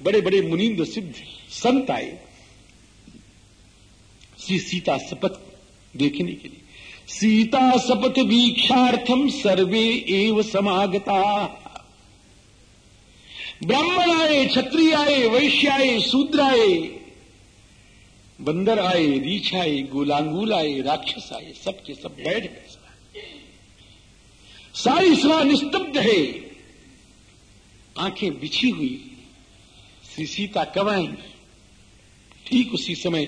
बड़े बड़े मुनिंद सिद्ध संत आए श्री सीता शपथ देखने के लिए। सीता शपथ वीक्षार्थम सर्वे एव समागता। ब्राह्मण आए, क्षत्रिय आए, वैश्य आए, शूद्र आए, बंदर आए, रीछ आए, गुलांगुल आए, राक्षस आए, सबके सब बैठ गए। सारी सभा निस्तब्ध है। आँखें बिछी हुई। श्री सीता कब आएँगी ठीक उसी समय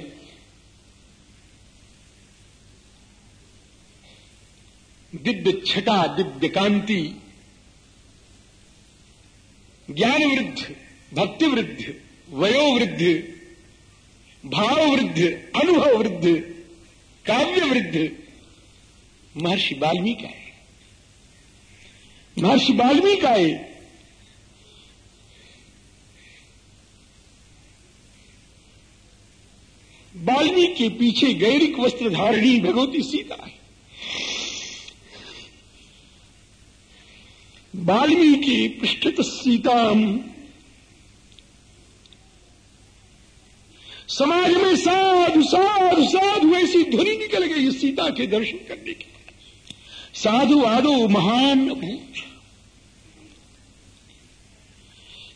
दिव्य छटा, दिव्य कांति ज्ञान वृद्ध भक्ति वृद्ध वयोवृद्ध भाव वृद्ध अनुभव वृद्ध काव्य वृद्ध महर्षि वाल्मीकि आए। महर्षि वाल्मीकि आए। वाल्मीकि के पीछे गैरिक वस्त्र धारणी भगवती सीता है। वाल्मीकि पृष्ठित सीताम समाज में साधु साधु साधु ऐसी ध्वनि निकल गई सीता के दर्शन करने की साधु आदो महान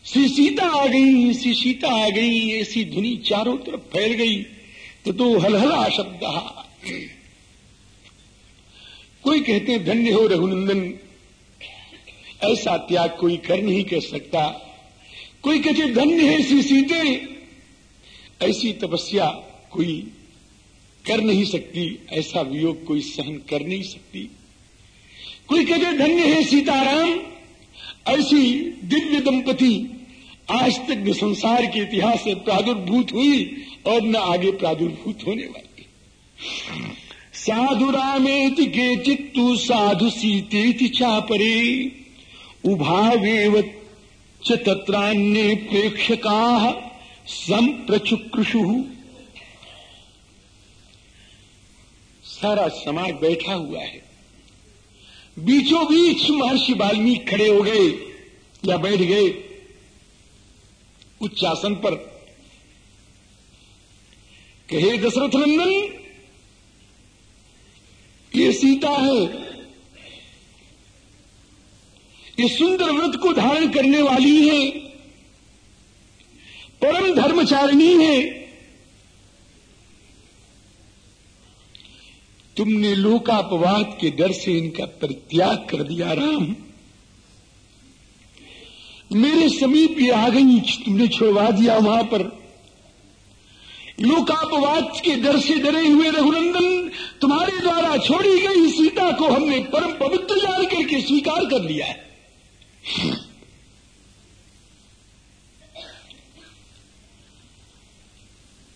श्री सीता आ गई, श्री सीता आ गई, ऐसी ध्वनि चारों तरफ़ फैल गई। तो हलहला शब्द। कोई कहते धन्य हो रघुनंदन, ऐसा त्याग कोई कर नहीं कर सकता। कोई कहते धन्य है श्री सीते, ऐसी तपस्या कोई कर नहीं सकती, ऐसा वियोग कोई सहन कर नहीं सकती। कोई कहते धन्य है सीताराम, ऐसी दिव्य दंपति आज तक संसार के इतिहास से प्रादुर्भूत हुई और न आगे प्रादुर्भूत होने वाली। साधु रामेति के चित्तु साधु सीते चापरे, उभावेव च प्रेक्षका संप्रचुकृषु सारा समाज बैठा हुआ है। बीचों बीच महर्षि वाल्मीकि खड़े हो गए या बैठ गए। उच्च आसन पर। कहे दशरथ नंदन, ये सीता है। ये सुंदर व्रत को धारण करने वाली है। परम धर्मचारिणी है। तुमने लोकापवाद के डर से इनका परित्याग कर दिया, राम। मेरे समीप ये आ गई, तुमने छोड़वा दिया वहाँ पर। लोकापवाद के डर से डरे हुए रघुनंदन, तुम्हारे द्वारा छोड़ी गई सीता को हमने परम पवित्र जान करके स्वीकार कर लिया है।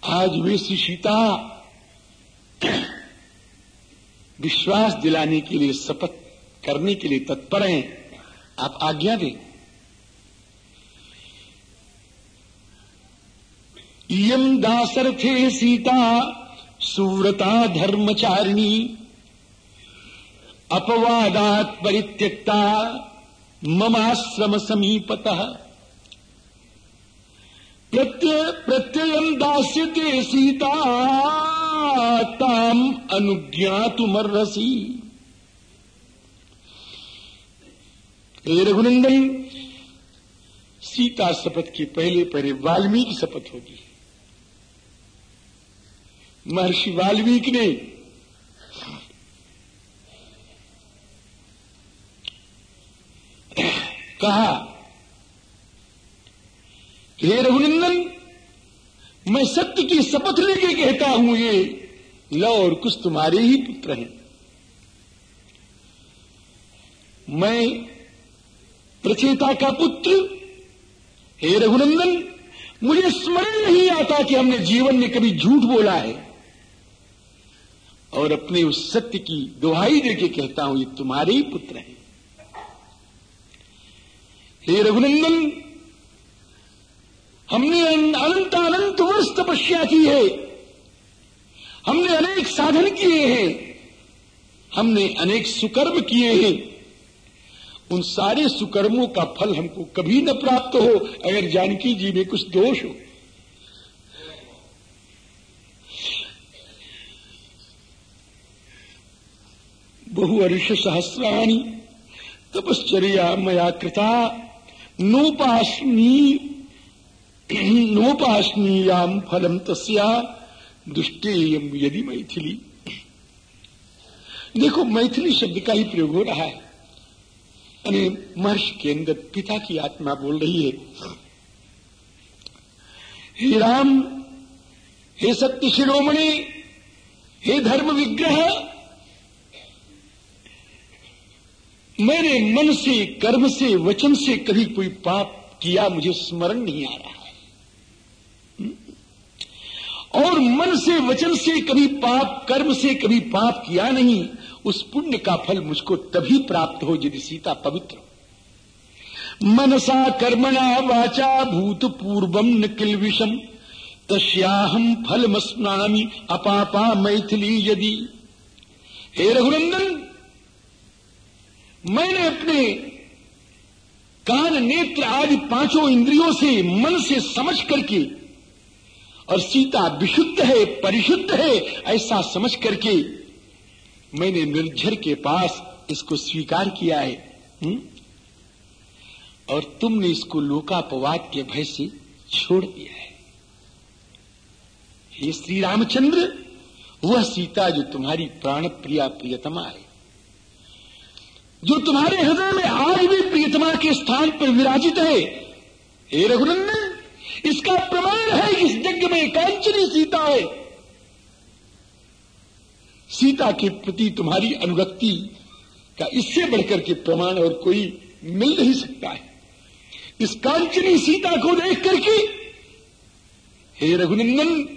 आज वे श्री सीता विश्वास दिलाने के लिए शपथ करने के लिए तत्पर हैं। आप आज्ञा दें। इयम दासरथे सीता, सुव्रता धर्मचारिणी। अपवादात परित्यक्ता ममाश्रम समीपतः। प्रत्यय प्रत्ययम दास्यते सीता, ताम अनुज्ञातुमर्हसी। हे रघुनंदन, सीता शपथ के पहले पहले वाल्मीकि शपथ होगी। महर्षि वाल्मीकि ने कहा, हे रघुनंदन, मैं सत्य की शपथ लेके कहता हूँ, ये लो और कुछ तुम्हारे ही पुत्र हैं। मैं प्रचेता का पुत्र, हे रघुनंदन, मुझे स्मरण नहीं आता कि हमने जीवन में कभी झूठ बोला है। और अपने उस सत्य की दुहाई देके कहता हूँ, ये तुम्हारे ही पुत्र हैं। हे रघुनंदन, हमने अनंत अनंत वर्ष तपस्या की है। हमने अनेक साधन किए हैं। हमने अनेक सुकर्म किए हैं। उन सारे सुकर्मों का फल हमको कभी न प्राप्त हो, अगर जानकी जी में कुछ दोष हो। बहु अरुष सहस्राणी। तपश्चर्या मया कृता। नोपासनी नोपासनीयाम फलम तस्या। दुष्टेयम यदि मैथिली। देखो, मैथिली शब्द का ही प्रयोग हो रहा है। અને महर्षि के अंदर पिता की आत्मा बोल रही है। हे राम, हे सत्य शिरोमणि, हे धर्म विग्रह मेरे मन से, कर्म से, वचन से कभी कोई पाप किया मुझे स्मरण नहीं आ रहा है। और मन से, वचन से कभी पाप, कर्म से कभी पाप किया नहीं, उस पुण्य का फल मुझको तभी प्राप्त हो यदि सीता पवित्र मनसा कर्मणा वाचा भूत पूर्वम न किल विषम तस्याहम फलमस्नामी अपापा मैथिली यदि। हे रघुनंदन मैंने अपने कान नेत्र आदि पाँचों इंद्रियों से मन से समझ करके और सीता विशुद्ध है, परिशुद्ध है, ऐसा समझ करके मैंने निर्झर के पास इसको स्वीकार किया है हुँ? हम्म? और तुमने इसको लोकापवाद के भय से छोड़ दिया है हे श्री रामचंद्र, वह सीता जो तुम्हारी प्राण प्रिया प्रियतमा है जो तुम्हारे हृदय में आज भी प्रियतमा के स्थान पर विराजित है। हे रघुनंदन, इसका प्रमाण है इस यज्ञ में कांचनी सीता है। सीता के प्रति तुम्हारी अनुरक्ति का इससे बढ़कर के प्रमाण और कोई मिल नहीं सकता है। इस कांचनी सीता को देख करके हे रघुनंदन,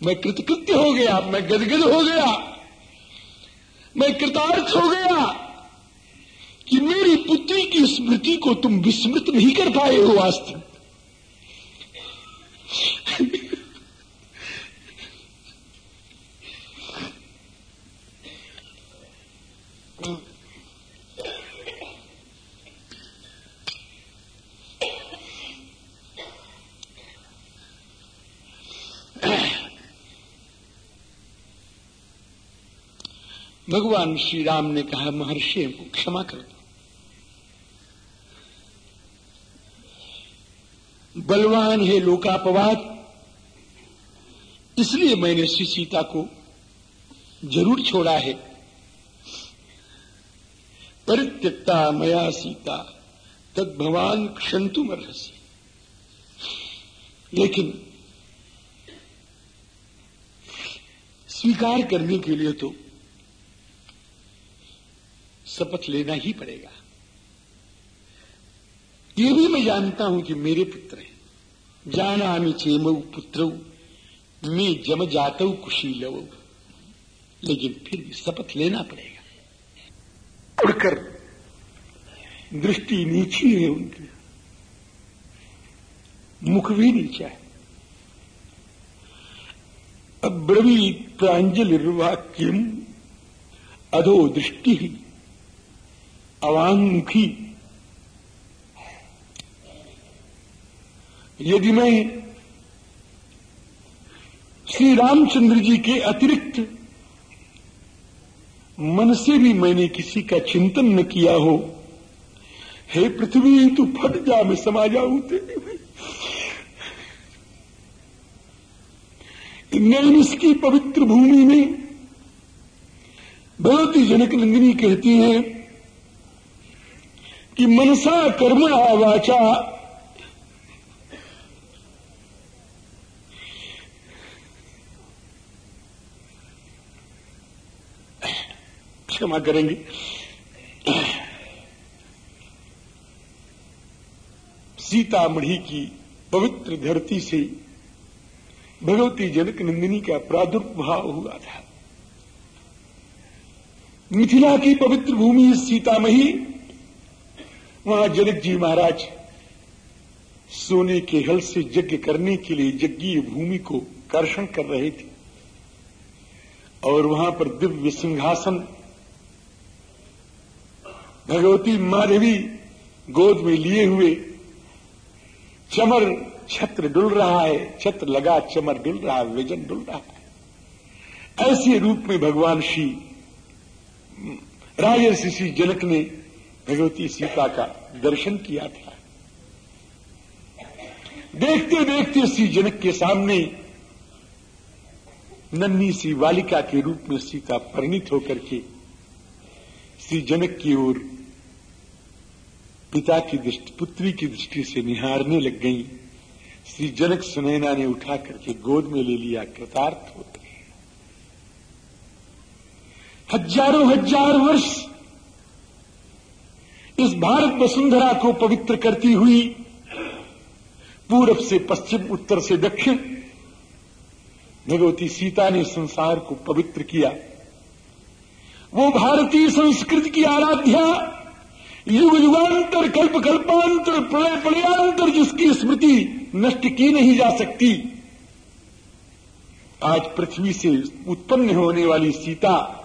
मैं कृतकृत्य हो गया, मैं गदगद हो गया, मैं कृतार्थ हो गया। कि मेरी पुत्री की स्मृति को तुम विस्मृत नहीं कर पाए हो आज तक भगवान श्री राम ने कहा महर्षि को क्षमा कर दो बलवान है लोकापवाद। इसलिए मैंने श्री सीता को ज़रूर छोड़ा है। परित्यक्ता मया सीता, तद भगवान क्षंतु मरहसी। लेकिन स्वीकार करने के लिए तो शपथ लेना ही पड़ेगा। ये भी मैं जानता हूँ कि मेरे पुत्र हैं। जाना मी चेम पुत्र, मैं जम जाता कुशीलव लेकिन फिर भी शपथ लेना पड़ेगा। उड़कर दृष्टि नीची है उनकी। मुख भी नीचा है। अब्रवी प्रांजलिर्वाक्यम अधो दृष्टि ही यदि मैं श्री रामचंद्र जी के अतिरिक्त मन से भी मैंने किसी का चिंतन न किया हो, हे पृथ्वी, तू फट जा, मैं समा जाऊँ तेरे नैमिष की पवित्र भूमि में भगवती जनक नंदिनी कहती है कि मनसा कर्मणा वाचा क्षमा करेंगे। सीतामढ़ी की पवित्र धरती से भगवती जनक नंदिनी का प्रादुर्भाव हुआ था। मिथिला की पवित्र भूमि सीतामही वहाँ जनक जी महाराज सोने के हल से यज्ञ करने के लिए यज्ञीय भूमि को कर्षण कर रहे थे और वहाँ पर दिव्य सिंहासन भगवती माधवी गोद में लिए हुए चमर छत्र डुल रहा है, छत्र लगा चमर डुल रहा है विजन डुल रहा है। ऐसे रूप में भगवान श्री राजर्षि जनक ने भगवती सीता का दर्शन किया था। देखते देखते श्री जनक के सामने नन्ही सी बालिका के रूप में सीता परिणित होकर के श्री जनक की ओर पिता की दृष्टि, पुत्री की दृष्टि से निहारने लग गई। श्री जनक सुनैना ने उठा करके गोद में ले लिया, कृतार्थ हो। गए हज़ारों हज़ार वर्ष इस भारत वसुंधरा को पवित्र करती हुई, पूरब से पश्चिम, उत्तर से दक्षिण, भगवती सीता ने संसार को पवित्र किया। वो भारतीय संस्कृति की आराध्या युग युगांतर, कल्प कल्पांतर प्रलय प्रलयांतर जिसकी स्मृति नष्ट की नहीं जा सकती। आज पृथ्वी से उत्पन्न होने वाली सीता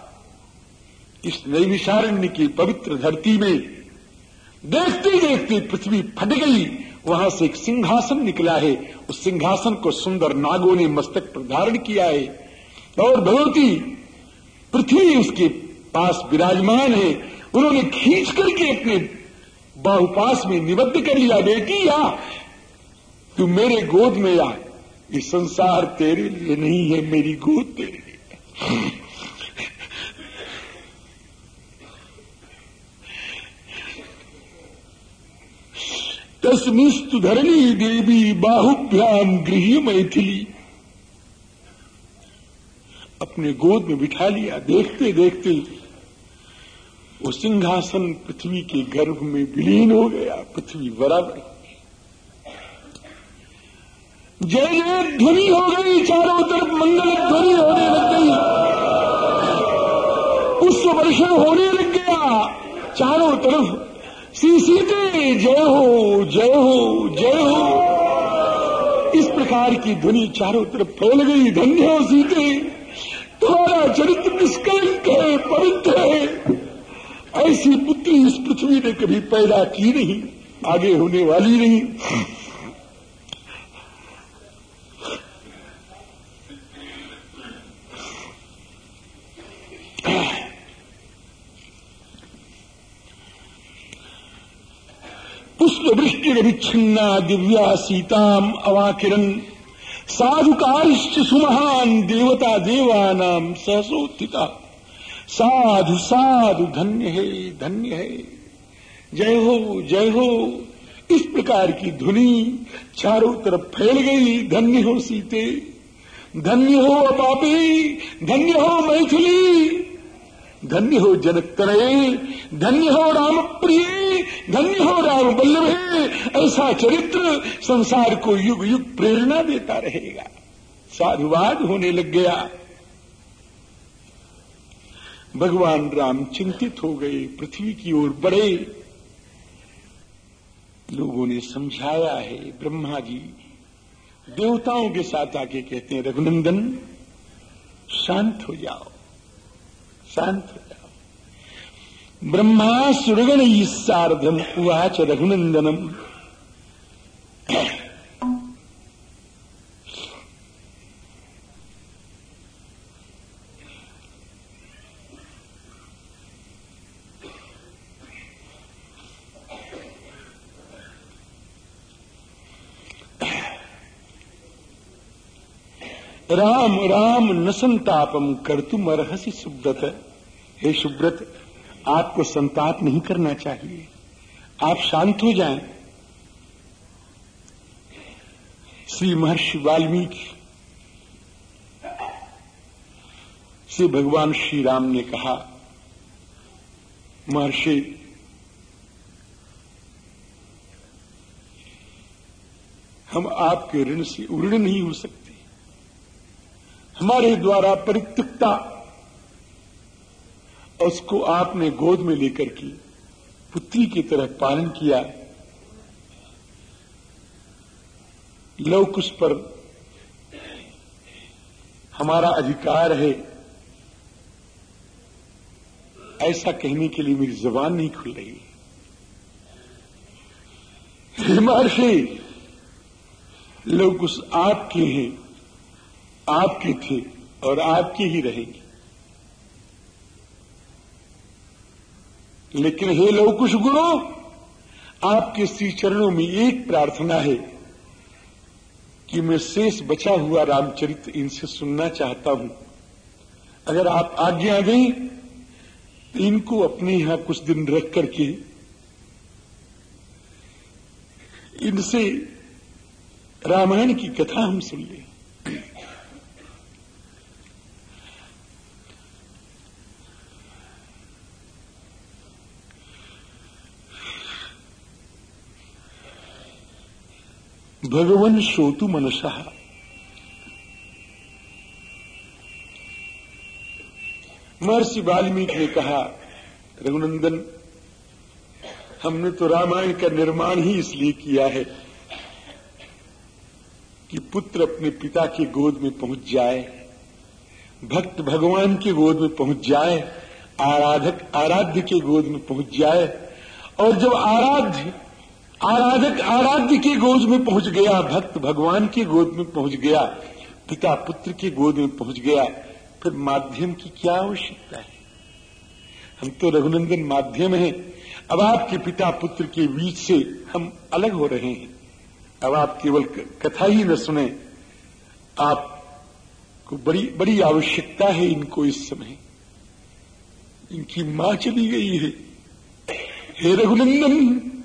इस नैविशारण्य की पवित्र धरती में देखते देखते पृथ्वी फट गई। वहाँ से एक सिंहासन निकला है। उस सिंहासन को सुंदर नागों ने मस्तक पर धारण किया है। और भगवती, पृथ्वी उसके पास विराजमान है। उन्होंने खींच करके अपने बाहुपास में निबद्ध कर लिया, बेटी या तू मेरे गोद में आ। ये संसार तेरे लिए नहीं है, मेरी गोद तेरे लिए। तस्मिस्तु धरणी देवी बाहुभ्याम गृह मैथिली। अपने गोद में बिठा लिया देखते देखते वो सिंहासन पृथ्वी के गर्भ में विलीन हो गया। पृथ्वी बराबर। जय जय ध्वनि हो गई, चारों तरफ़ मंगल ध्वनि होने लग गई। पुष्प वर्षण होने लग गया। चारों तरफ़ श्री सीते जय हो जय हो जय हो। इस प्रकार की ध्वनि चारों तरफ़ फैल गई। धन्य हो सीते। तुम्हारा चरित्र निष्कलंक है, पवित्र है। ऐसी पुत्री इस पृथ्वी ने कभी पैदा की नहीं, आगे होने वाली नहीं। पुष्प वृष्टि विच्छिन्ना दिव्या सीताम अवाकिरन। साधुकारिश्च सुमहान देवता देवानाम सहसोत्थिता। साधु साधु धन्य है धन्य है। जय हो जय हो। इस प्रकार की धुनी चारों तरफ़ फैल गई। धन्य हो सीते, धन्य हो अपापी, धन्य हो मैथिली, धन्य हो जनक तनय धन्य हो राम प्रिय धन्य हो राम बल्लभ ऐसा चरित्र संसार को युग युग प्रेरणा देता रहेगा। साधुवाद होने लग गया। भगवान राम चिंतित हो गए, पृथ्वी की ओर बढ़े। लोगों ने समझाया है, ब्रह्मा जी, देवताओं के साथ आके कहते हैं, रघुनंदन, शांत हो जाओ, शांत हो जाओ। ब्रह्मा सुरगण सार्धम, उवाच रघुनंदनम। राम राम न संतापम कर तुम अरहसी सुब्रत। हे सुब्रत, आपको संताप नहीं करना चाहिए। आप शांत हो जाएँ। श्री महर्षि वाल्मीकि से भगवान श्री राम ने कहा, महर्षि, हम आपके ऋण से उऋण नहीं हो सकते। हमारे द्वारा परित्यक्ता उसको आपने गोद में लेकर के पुत्री की तरह पालन किया। लवकुश पर हमारा अधिकार है। ऐसा कहने के लिए मेरी जबान नहीं खुल रही। है महर्षि लोग उस आपके हैं। आपके थे और आपके ही रहेंगे। लेकिन हे लवकुश गुरु आपके श्री चरणों में एक प्रार्थना है कि मैं शेष बचा हुआ रामचरित्र इनसे सुनना चाहता हूँ। अगर आप आज्ञा दें तो इनको अपने यहाँ कुछ दिन रख करके इनसे रामायण की कथा हम सुन लें। भगवन श्रोतु मनसा। महर्षि वाल्मीकि ने कहा, रघुनंदन, हमने तो रामायण का निर्माण ही इसलिए किया है कि पुत्र अपने पिता की गोद में पहुँच जाए, भक्त भगवान के गोद में पहुँच जाए, आराधक आराध्य के गोद में पहुँच जाए और जब आराध्य आराधक आराध्य के गोद में पहुँच गया, भक्त भगवान के गोद में पहुँच गया, पिता पुत्र के गोद में पहुँच गया, फिर माध्यम की क्या आवश्यकता है? हम तो रघुनंदन माध्यम हैं। अब आपके पिता पुत्र के बीच से हम अलग हो रहे हैं। अब आप केवल कथा ही न सुने। आपको बड़ी बड़ी आवश्यकता है इनको इस समय। इनकी माँ चली गई है। हे रघुनंदन!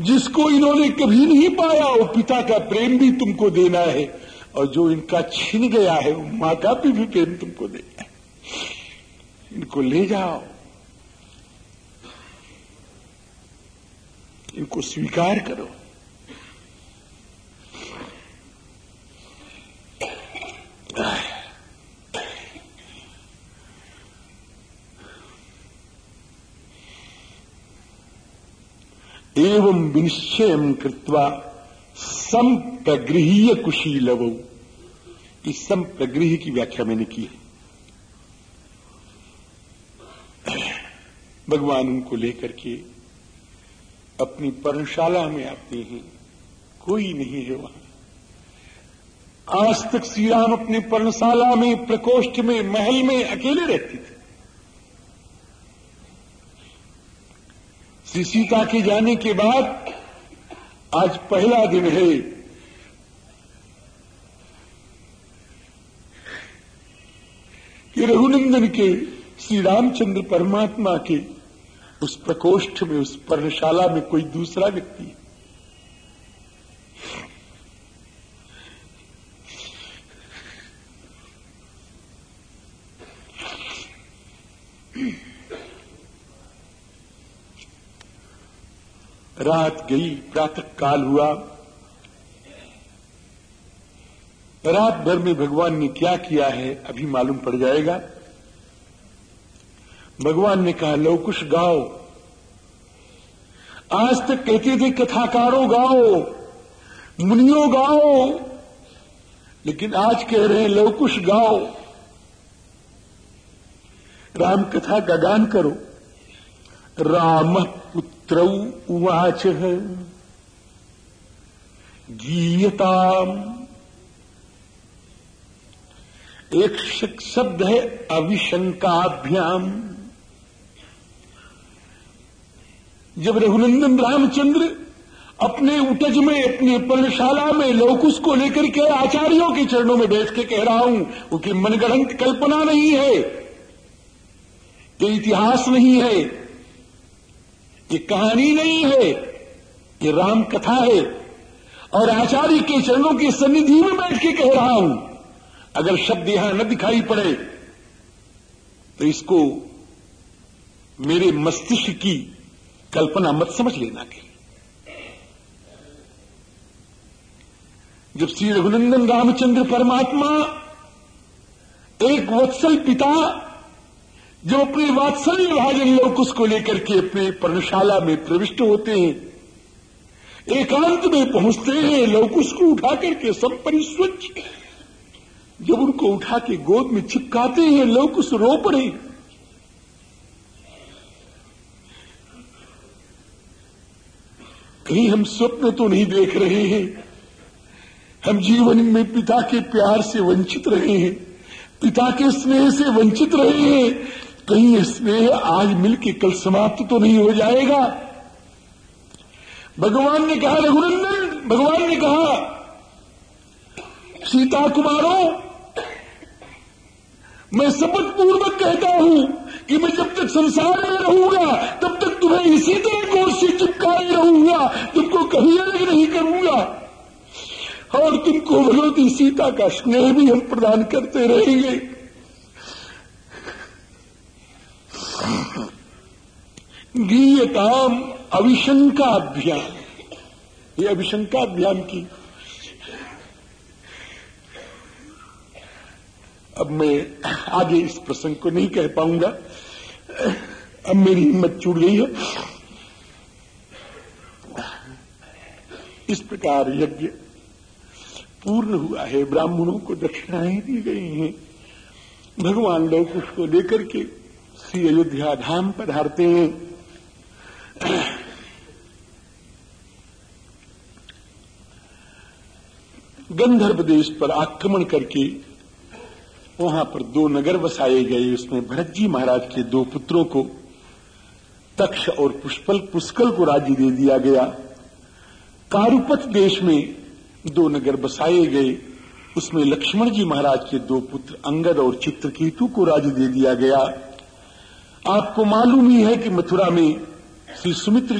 जिसको इन्होंने कभी नहीं पाया वो पिता का प्रेम भी तुमको देना है और जो इनका छीन गया है वो माँ का भी, भी प्रेम तुमको देना है। इनको ले जाओ। इनको स्वीकार करो। एवं विनिश्चय कृत्वा संप्रगृहीय कुशीलव। इस संप्रगृह की व्याख्या मैंने की है। भगवान उनको लेकर के अपनी पर्णशाला में आते हैं। कोई नहीं है वहाँ। आज तक श्री राम अपनी पर्णशाला में, प्रकोष्ठ में, महल में अकेले रहते थे। सीता के जाने के बाद आज पहला दिन है। कि रघुनंदन के श्री रामचंद्र परमात्मा के उस प्रकोष्ठ में, उस पर्णशाला में कोई दूसरा व्यक्ति रात गई, प्रातः काल हुआ। रात भर में भगवान ने क्या किया है, अभी मालूम पड़ जाएगा। भगवान ने कहा लवकुश गाओ। आज तक कहते थे, कथाकारों गाओ, मुनियों गाओ। लेकिन आज कह रहे हैं लवकुश गाओ। राम कथा का गान करो। राम पुत्र उवाच। गीयताम। एक शब्द है अविशंकाभ्याम। जब रघुनंदन रामचंद्र अपने उटज में, अपनी पर्णशाला में लौकुश को लेकर के आचार्यों के चरणों में बैठ के कह रहा हूँ, उनकी कि मनगढ़ंत कल्पना नहीं है। ये इतिहास नहीं है। ये कहानी नहीं है, ये राम कथा है। और आचार्य के चरणों की सन्निधि में बैठ के कह रहा हूँ, अगर शब्द यहाँ न दिखाई पड़े तो इसको मेरे मस्तिष्क की कल्पना मत समझ लेना के। जब श्री रघुनंदन रामचंद्र परमात्मा, एक वत्सल पिता जो अपने वात्सल्य भाजन लोग को लेकर के अपने पर्णशाला में प्रविष्ट होते हैं एकांत में पहुँचते हैं लोग को उठा करके सब परिस्वच्छ जब उनको उठा के गोद में चिपकाते हैं उस रो पड़े। कहीं हम स्वप्न तो नहीं देख रहे हैं। हम जीवन में पिता के प्यार से वंचित रहे हैं, पिता के स्नेह से वंचित रहे हैं। कहीं स्नेह आज मिलके कल समाप्त तो नहीं हो जाएगा। भगवान ने कहा, रघुनंदन, भगवान ने कहा, सीता कुमारों, मैं शपथ पूर्वक कहता हूँ कि मैं जब तक संसार में रहूँगा, तब तक तुम्हें इसी तरह गोर से चिपकाए रहूँगा। तुमको कभी अलग नहीं करूँगा। और तुमको भगवती सीता का स्नेह भी हम प्रदान करते रहेंगे। गीयताम अभिशंका अभियान ये अभिशंका अभियान की। अब मैं आगे इस प्रसंग को नहीं कह पाऊँगा। अब मेरी हिम्मत छूट गई है। इस प्रकार यज्ञ पूर्ण हुआ है। ब्राह्मणों को दक्षिणाएँ दी गई हैं। भगवान लोग उसको लेकर के श्री अयोध्या धाम पधारते हैं। गंधर्व देश पर आक्रमण करके वहाँ पर दो नगर बसाए गए। उसमें भरत जी महाराज के दो पुत्रों को तक्ष और पुष्पल, पुष्कल को राज्य दे दिया गया। कारुपत देश में दो नगर बसाए गए। उसमें लक्ष्मण जी महाराज के दो पुत्र अंगद और चित्रकेतु को राज्य दे दिया गया। आपको मालूम ही है कि मथुरा में श्री सुमित्र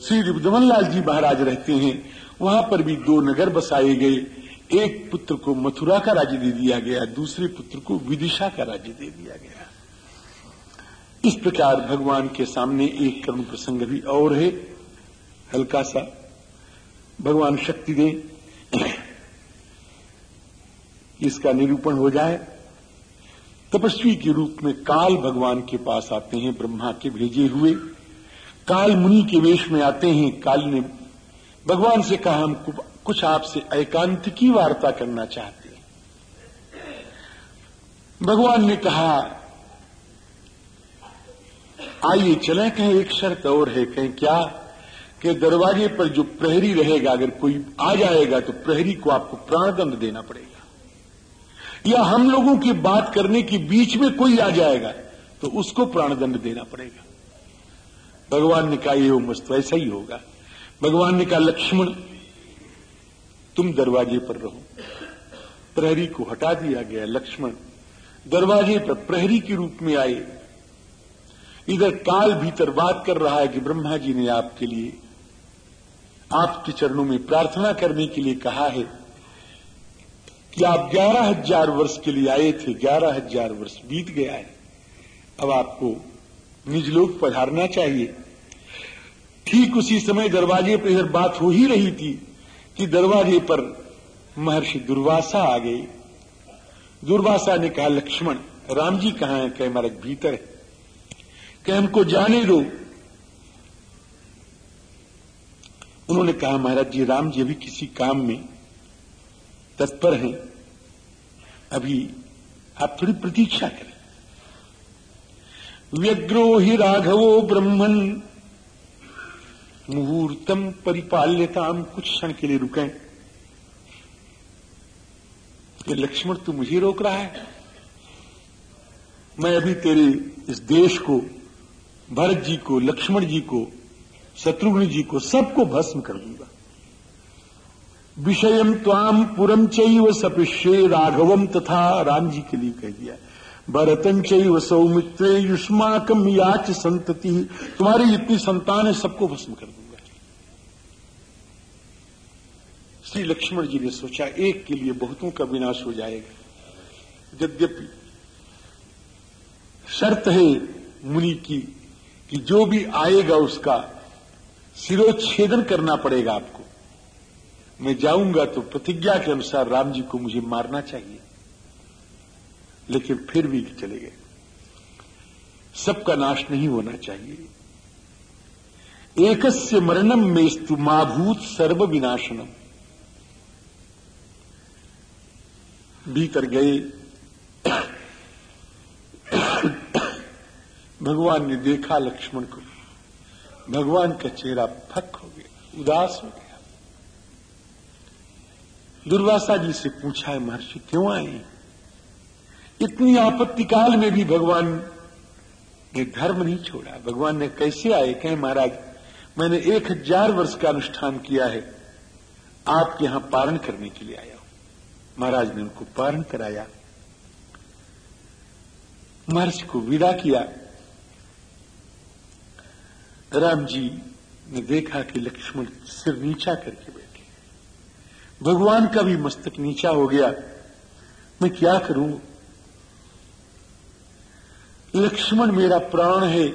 श्री रिबदमन लाल जी महाराज रहते हैं। वहाँ पर भी दो नगर बसाए गए। एक पुत्र को मथुरा का राज्य दे दिया गया, दूसरे पुत्र को विदिशा का राज्य दे दिया गया। इस प्रकार भगवान के सामने एक कर्म प्रसंग भी और है। हल्का सा भगवान शक्ति दे, इसका निरूपण हो जाए। तपस्वी के रूप में काल भगवान के पास आते हैं, ब्रह्मा के भेजे हुए। काल मुनि के वेश में आते हैं, काल ने भगवान से कहा, हम कुछ आपसे एकांत की वार्ता करना चाहते हैं। भगवान ने कहा, आइए चले, कहें एक शर्त और है, कहें क्या? कि दरवाजे पर जो प्रहरी रहेगा, अगर कोई आ जाएगा तो प्रहरी को आपको प्राणदंड देना पड़ेगा। या हम लोगों की बात करने के बीच में कोई आ जाएगा तो उसको प्राणदंड देना पड़ेगा। भगवान ने कहा, ये मस्त ऐसा ही होगा। भगवान ने कहा, लक्ष्मण, तुम दरवाजे पर रहो। प्रहरी को हटा दिया गया, लक्ष्मण। दरवाजे पर प्रहरी के रूप में आए। इधर काल भीतर बात कर रहा है कि ब्रह्मा जी ने आपके लिए, आपके चरणों में प्रार्थना करने के लिए कहा है। कि आप ग्यारह हज़ार वर्ष के लिए आए थे, ग्यारह हज़ार वर्ष बीत गया है। अब आपको निज निजलोक पधारना चाहिए। ठीक उसी समय दरवाजे पर इधर बात हो ही रही थी कि दरवाजे पर महर्षि दुर्वासा आ गई। दुर्वासा ने कहा, लक्ष्मण, राम जी कहा है? कह महाराज भीतर है। कह, हमको जाने दो। उन्होंने कहा, महाराज जी, राम जी अभी किसी काम में तत्पर हैं। अभी आप थोड़ी प्रतीक्षा करें। व्यग्रो ही राघवो ब्रह्मन। मुहूर्तम परिपाल्यताम कुछ क्षण के लिए रुके। ये लक्ष्मण, तू मुझे रोक रहा है? मैं अभी तेरे इस देश को, भरत जी को, लक्ष्मण जी को, शत्रुघ्न जी को सबको भस्म कर दूँगा। विषयम त्वाम पुरम चैव सपिष्ये राघवम तथा राम जी के लिए कह दिया। भरतन चैव सौमित्रे युष्माकम याच संतति। तुम्हारी जितनी संतान है, सबको भस्म कर दूँगा। श्री लक्ष्मण जी ने सोचा, एक के लिए बहुतों का विनाश हो जाएगा। यद्यपि शर्त है मुनि की, कि जो भी आएगा उसका सिरोच्छेदन करना पड़ेगा आपको। मैं जाऊँगा तो प्रतिज्ञा के अनुसार राम जी को मुझे मारना चाहिए। लेकिन फिर भी चले गए। सबका नाश नहीं होना चाहिए। एकस्य मरणम में स्तु माभूत सर्व विनाशनम भीतर गए। भगवान ने देखा लक्ष्मण को। भगवान का चेहरा फक हो गया। उदास हो गया। दुर्वासा जी से पूछा है, महर्षि, क्यों आए इतनी आपत्ति काल में भी भगवान ने धर्म नहीं छोड़ा। भगवान ने कैसे आए? कहे, महाराज, मैंने एक हज़ार वर्ष का अनुष्ठान किया है। आपके यहाँ पारण करने के लिए आया हूँ। महाराज ने उनको पारण कराया। महर्षि को विदा किया। राम जी ने देखा कि लक्ष्मण सिर नीचा करके भगवान का भी मस्तक नीचा हो गया। मैं क्या करूँ? लक्ष्मण मेरा प्राण है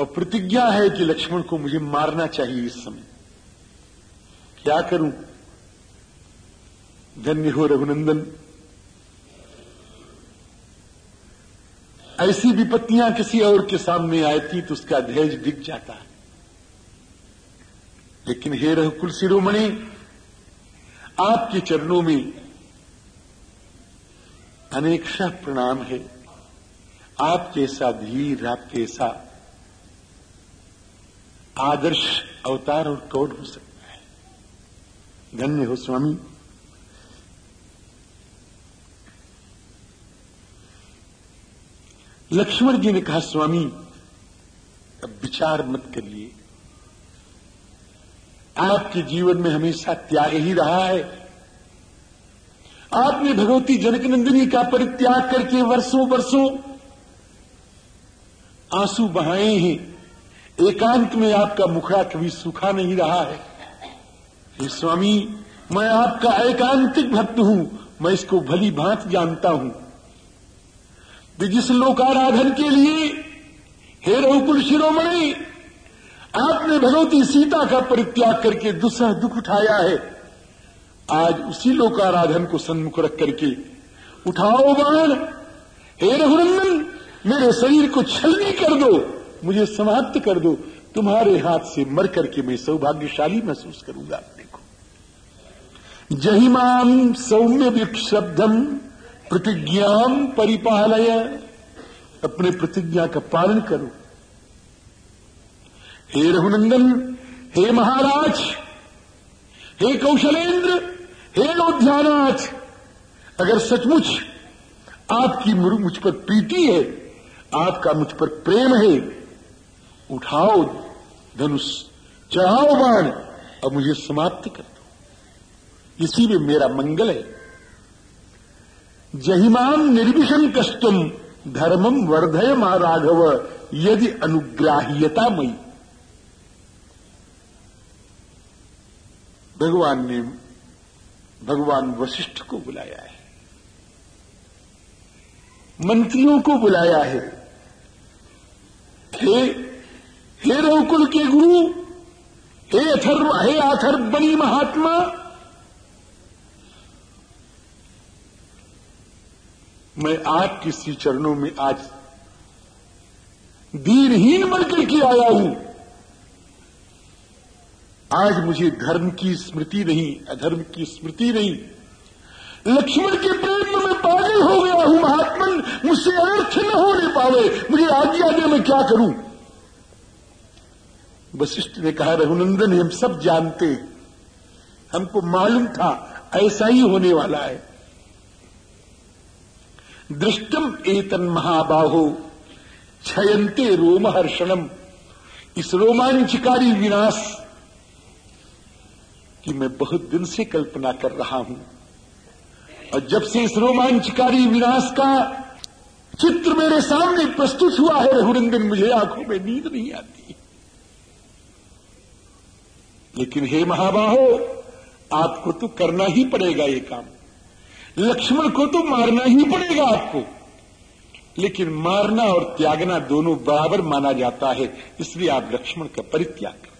और प्रतिज्ञा है कि लक्ष्मण को मुझे मारना चाहिए इस समय। क्या करूँ? धन्य हो रघुनंदन। ऐसी विपत्तियाँ किसी और के सामने आती तो उसका धैर्य दिख जाता। है लेकिन हे रघुकुल शिरोमणि आपके चरणों में अनेक प्रणाम है। आप जैसा धीर आप जैसा आदर्श अवतार और कौन हो सकता है? धन्य हो स्वामी। लक्ष्मण जी ने कहा, स्वामी, अब विचार मत करिए। आपके जीवन में हमेशा त्याग ही रहा है। आपने भगवती जनकनंदिनी का परित्याग करके वर्षों वर्षों आँसू बहाए हैं। एकांत में आपका मुखड़ा कभी सूखा नहीं रहा है। स्वामी, मैं आपका एकांतिक भक्त हूँ। मैं इसको भली भांत जानता हूँ। जिस लोकाराधन के लिए हे रघुकुल शिरोमणि आपने भगवती सीता का परित्याग करके दूसरा दुख उठाया है। आज उसी लोकाराधन को सन्मुख रख करके उठाओ बाण। हे रघुनंदन, मेरे शरीर को छलनी कर दो, मुझे समाप्त कर दो। तुम्हारे हाथ से मर करके मैं सौभाग्यशाली महसूस करूँगा देखो। जहिमाम सौम्य विक्षब्धम प्रतिज्ञा परिपालय। अपने प्रतिज्ञा का पालन करो। हे रघुनंदन, हे महाराज, हे कौशलेंद्र, हे अयोध्यानाथ अगर सचमुच आपकी मुझ पर प्रीति है, आपका मुझ पर प्रेम है, उठाओ धनुष, चढ़ाओ बाण और मुझे समाप्त कर दो। इसी में मेरा मंगल है। जहिमान निर्विषम कष्टम धर्मम वर्धय मा राघव यदि अनुग्राह्यता मई भगवान ने भगवान वशिष्ठ को बुलाया है। मंत्रियों को बुलाया है। हे हे रघुकुल के गुरु, हे अथर्व हे अथर्व बनी महात्मा, मैं आपके श्री चरणों में आज दीनहीन बनकर के आया हूँ। आज मुझे धर्म की स्मृति नहीं, अधर्म की स्मृति नहीं। लक्ष्मण के प्रेम में पागल हो गया हूँ, महात्मन। मुझसे अर्थ न होने पावे। मुझे आज्ञा दे मैं क्या करूँ? वशिष्ठ ने कहा, रघुनंदन, हम सब जानते। हमको मालूम था, ऐसा ही होने वाला है। दृष्टम एतन महाबाहो छयंते रोमहर्षणम। इस रोमांचकारी विनाश की मैं बहुत दिन से कल्पना कर रहा हूँ। और जब से इस रोमांचकारी विनाश का चित्र मेरे सामने प्रस्तुत हुआ है रघुरंगन मुझे आँखों में नींद नहीं आती। लेकिन हे महाबाहो, आपको तो करना ही पड़ेगा ये काम। लक्ष्मण को तो मारना ही पड़ेगा आपको। लेकिन मारना और त्यागना दोनों बराबर माना जाता है, इसलिए आप लक्ष्मण का परित्याग कर।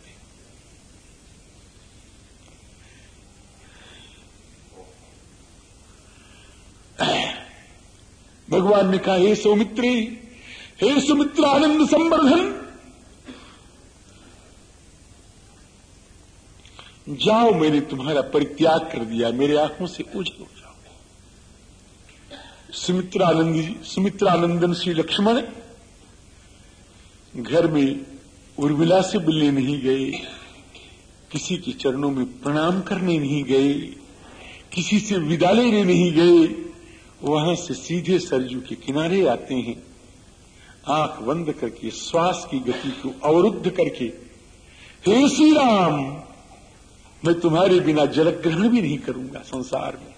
भगवान ने कहा, हे सौमित्री, हे सुमित्र आनंद संवर्धन, जाओ मैंने तुम्हारा परित्याग कर दिया, मेरे आँखों से ओझल हो जाओ। सुमित्रानंद, सुमित्रानंदन श्री लक्ष्मण घर में उर्मिला से मिलने नहीं गए, किसी के चरणों में प्रणाम करने नहीं गए, किसी से विदा लेने नहीं गए वहाँ से सीधे सरजू के किनारे आते हैं। आँख बंद करके, श्वास की गति को अवरुद्ध करके, हे श्री राम मैं तुम्हारे बिना जल ग्रहण भी नहीं करूँगा संसार में।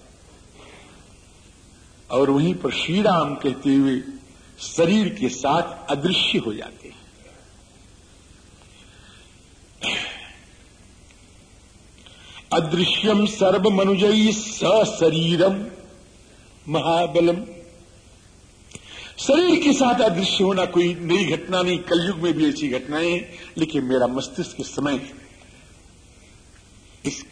और वहीं पर श्री राम कहते हुए शरीर के साथ अदृश्य हो जाते हैं। अदृश्यम सर्व मनुजयी सशरीरम महाबलम। शरीर के साथ अदृश्य होना कोई नई घटना नहीं, कलयुग में भी ऐसी घटनाएँ हैं, लेकिन मेरा मस्तिष्क इस समय इस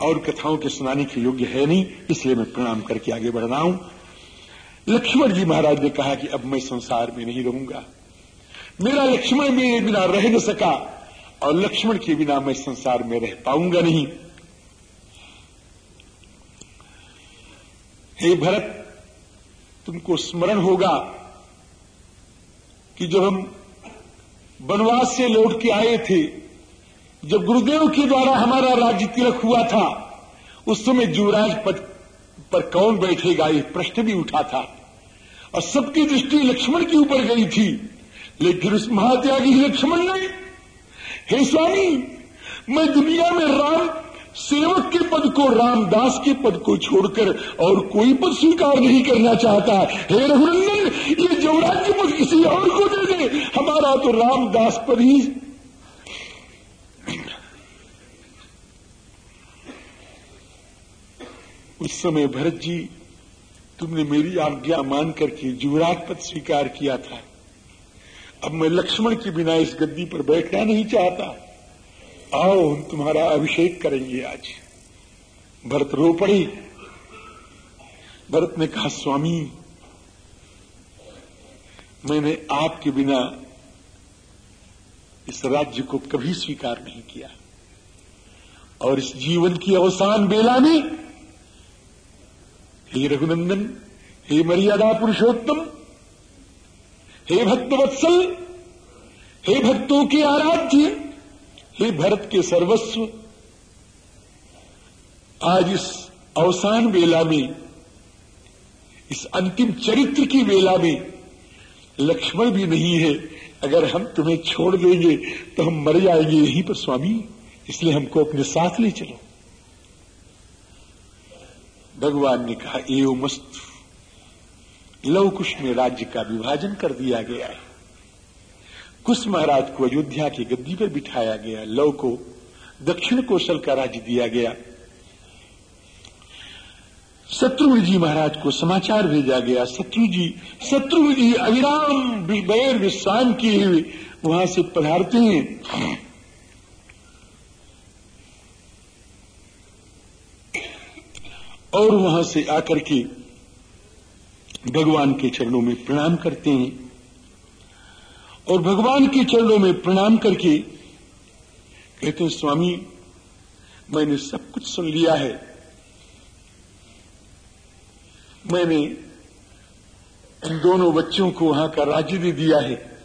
और कथाओं के सुनाने के योग्य है नहीं, इसलिए मैं प्रणाम करके आगे बढ़ रहा हूँ। लक्ष्मण जी महाराज ने कहा कि अब मैं संसार में नहीं रहूँगा। मेरा लक्ष्मण मेरे बिना रह न सका, और लक्ष्मण के बिना मैं संसार में रह पाऊँगा नहीं। हे भरत, तुमको स्मरण होगा कि जब हम वनवास से लौट के आए थे, जब गुरुदेव के द्वारा हमारा राज्य तिलक हुआ था, उस समय युवराज पद पर कौन बैठेगा ये प्रश्न भी उठा था। और सबकी दृष्टि लक्ष्मण के ऊपर गई थी, लेकिन उस महात्यागी लक्ष्मण ने, हे स्वामी, मैं दुनिया में राम सेवक के पद को रामदास के पद को छोड़कर और कोई पद स्वीकार नहीं करना चाहता। हे रघुनंदन, ये जवराज्य पद किसी और को दे दे। हमारा तो रामदास पर ही उस समय भरत जी, तुमने मेरी आज्ञा मान करके युवराज पद स्वीकार किया था। अब मैं लक्ष्मण के बिना इस गद्दी पर बैठना नहीं चाहता। आओ हम तुम्हारा अभिषेक करेंगे आज। भरत रो पड़ी। भरत ने कहा, स्वामी, मैंने आपके बिना इस राज्य को कभी स्वीकार नहीं किया और इस जीवन की अवसान बेला में हे रघुनंदन, हे मर्यादा पुरुषोत्तम, हे भक्तवत्सल हे भक्तों के आराध्य हे भरत के सर्वस्व, आज इस अवसान वेला में, इस अंतिम चरित्र की वेला में लक्ष्मण भी नहीं है। अगर हम तुम्हें छोड़ देंगे तो हम मर जाएँगे यहीं पर, स्वामी। इसलिए हमको अपने साथ ले चलो। भगवान ने कहा, एवं मस्त। लवकुश में राज्य का विभाजन कर दिया गया है। कुश महाराज को अयोध्या की गद्दी पर बिठाया गया, लव को दक्षिण कौशल का राज्य दिया गया। शत्रुघ्न जी महाराज को समाचार भेजा गया। शत्रु जी शत्रुघ्न जी, अविराम बैर विश्राम किए हुए वहाँ से पधारते हैं। और वहाँ से आकर के भगवान के चरणों में प्रणाम करते हैं। और भगवान के चरणों में प्रणाम करके कहते हैं, स्वामी, मैंने सब कुछ सुन लिया है। मैंने इन दोनों बच्चों को वहाँ का राज्य दे दिया है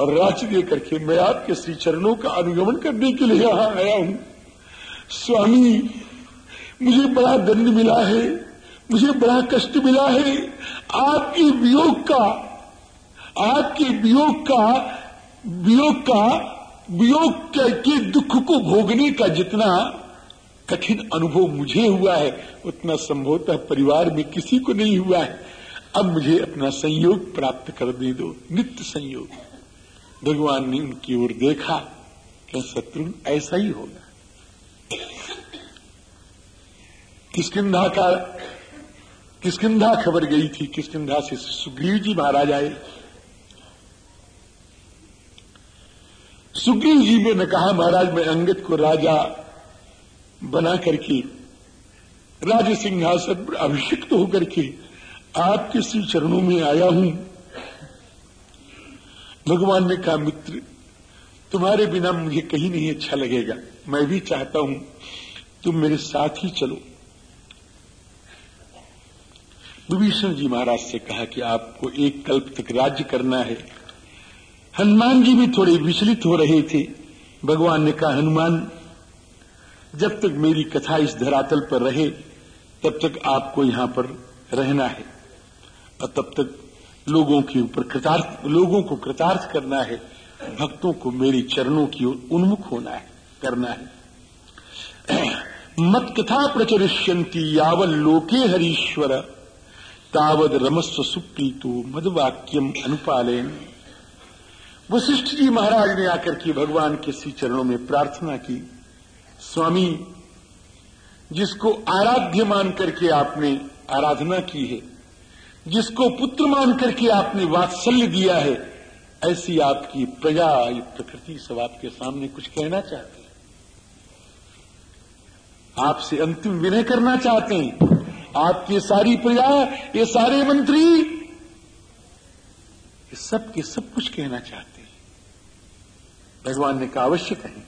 और राज्य दे करके मैं आपके श्री चरणों का अनुगमन करने के लिए यहाँ आया हूँ। स्वामी, मुझे बड़ा दंड मिला है, मुझे बड़ा कष्ट मिला है। आपके वियोग का आपके वियोग का वियोग का, वियोग के दुख को भोगने का जितना कठिन अनुभव मुझे हुआ है, उतना संभवतः परिवार में किसी को नहीं हुआ है। अब मुझे अपना संयोग प्राप्त कर दे दो नित्य संयोग। भगवान ने उनकी ओर देखा कि शत्रु ऐसा ही होगा? किसकिधा का किसकिधा खबर गई थी? किसकिधा से सुग्रीव जी महाराज आए? सुग्रीव जी ने कहा, महाराज, मैं अंगद को राजा बना करके राज सिंहासन पर अभिषिक्त होकर के आपके श्री चरणों में आया हूँ। भगवान ने कहा, मित्र, तुम्हारे बिना मुझे कहीं नहीं अच्छा लगेगा। मैं भी चाहता हूँ, तुम मेरे साथ ही चलो। विभीषण जी महाराज से कहा कि आपको एक कल्प तक राज्य करना है। हनुमान जी भी थोड़े विचलित हो रहे थे। भगवान ने कहा, हनुमान, जब तक मेरी कथा इस धरातल पर रहे, तब तक आपको यहाँ पर रहना है। और तब तक लोगों के ऊपर कृतार्थ, लोगों को कृतार्थ करना है। भक्तों को मेरे चरणों की ओर उन्मुख होना है, करना है। मत कथा प्रचरिष्यंती यावल लोके हरीश्वर। तावद रमस्व सुप्रीतो मदवाक्यम अनुपालन वशिष्ठ जी महाराज ने आकर के भगवान के श्री चरणों में प्रार्थना की, स्वामी, जिसको आराध्य मान करके आपने आराधना की है, जिसको पुत्र मान करके आपने वात्सल्य दिया है, ऐसी आपकी प्रजा प्रकृति सब आपके सामने कुछ कहना चाहते हैं। आपसे अंतिम विनय करना चाहते हैं। आपकी सारी प्रजा, ये सारे मंत्री, ये सब के सब कुछ कहना चाहते हैं। भगवान ने कहा, अवश्य कहें।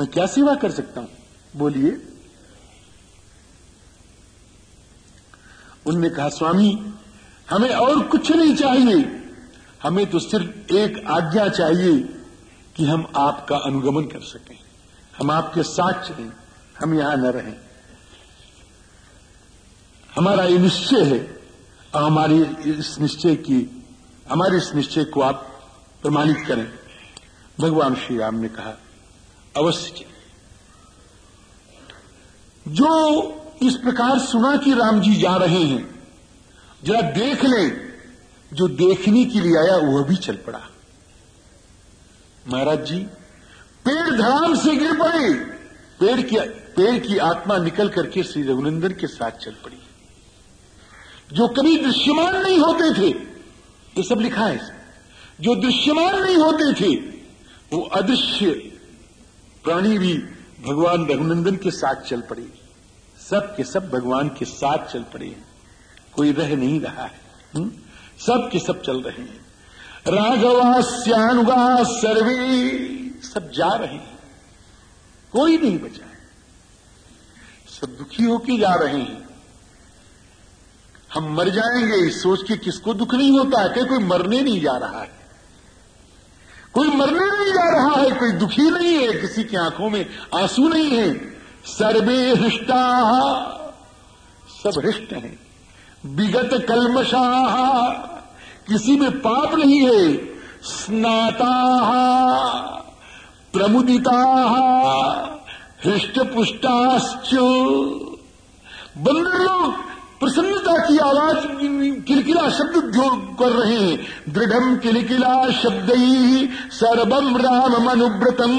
मैं क्या सेवा कर सकता हूँ? बोलिए। उनने कहा, स्वामी, हमें और कुछ नहीं चाहिए। हमें तो सिर्फ़ एक आज्ञा चाहिए कि हम आपका अनुगमन कर सकें। हम आपके साथ चलें हम यहाँ न रहें। हमारा ये निश्चय है। हमारी इस निश्चय की, हमारे इस निश्चय को आप प्रमाणित करें। भगवान श्री राम ने कहा, अवश्य चले जो इस प्रकार सुना कि राम जी जा रहे हैं, जरा देख ले। जो देखने के लिए आया, वह भी चल पड़ा। महाराज जी, पेड़ धड़ाम से गिर पड़े। पेड़ की पेड़ की आत्मा निकल करके श्री रघुनंदन के साथ चल पड़ी। जो कभी दृश्यमान नहीं होते थे, ये सब लिखा है। जो दृश्यमान नहीं होते थे वो अदृश्य प्राणी भी भगवान रघुनंदन के साथ चल पड़े सब के सब भगवान के साथ चल पड़े हैं। कोई रह नहीं रहा है? हम्म? सब के सब चल रहे हैं। राघवास्यानुगा सर्वे सब जा रहे हैं। कोई नहीं बचा है। सब दुखी होके जा रहे हैं। हम मर जाएँगे, सोच के किसको दुख नहीं होता है? कोई मरने नहीं जा रहा है। कोई मरने नहीं जा रहा है, कोई दुखी नहीं है, किसी की आँखों में आँसू नहीं है। सर्वे हृष्टा, सब हृष्ट हैं। विगत कलमशाह किसी में पाप नहीं है। स्नाता, प्रमुदिता हृष्ट पुष्टाश्च बंदर लोग प्रसन्नता की आवाज़ किलकिला शब्द कर रहे हैं। दृढ़ किलकिला शब्द ही सर्वम राम मनुव्रतम।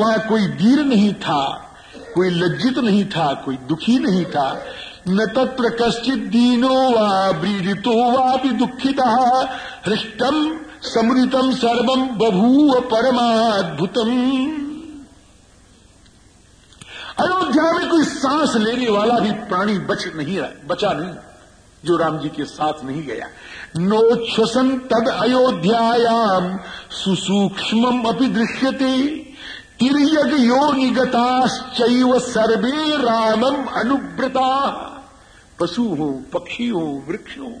वहाँ कोई वीर नहीं था, कोई लज्जित नहीं था, कोई दुखी नहीं था। न तत्र कश्चित दीनो वा ब्रीडितो वा दुखिता हृष्टम, समृतम, सर्वम बभूव परमाद्भुतम। अयोध्या में कोई सांस लेने वाला भी प्राणी बच नहीं बचा नहीं, जो राम जी के साथ नहीं गया। नोच्छ्वसन तद अयोध्यायाम सुसूक्ष्म अपनी दृश्यते। तिरयग यो सर्वे रामम अनुव्रता पशु हो, पक्षी हो, वृक्ष हो।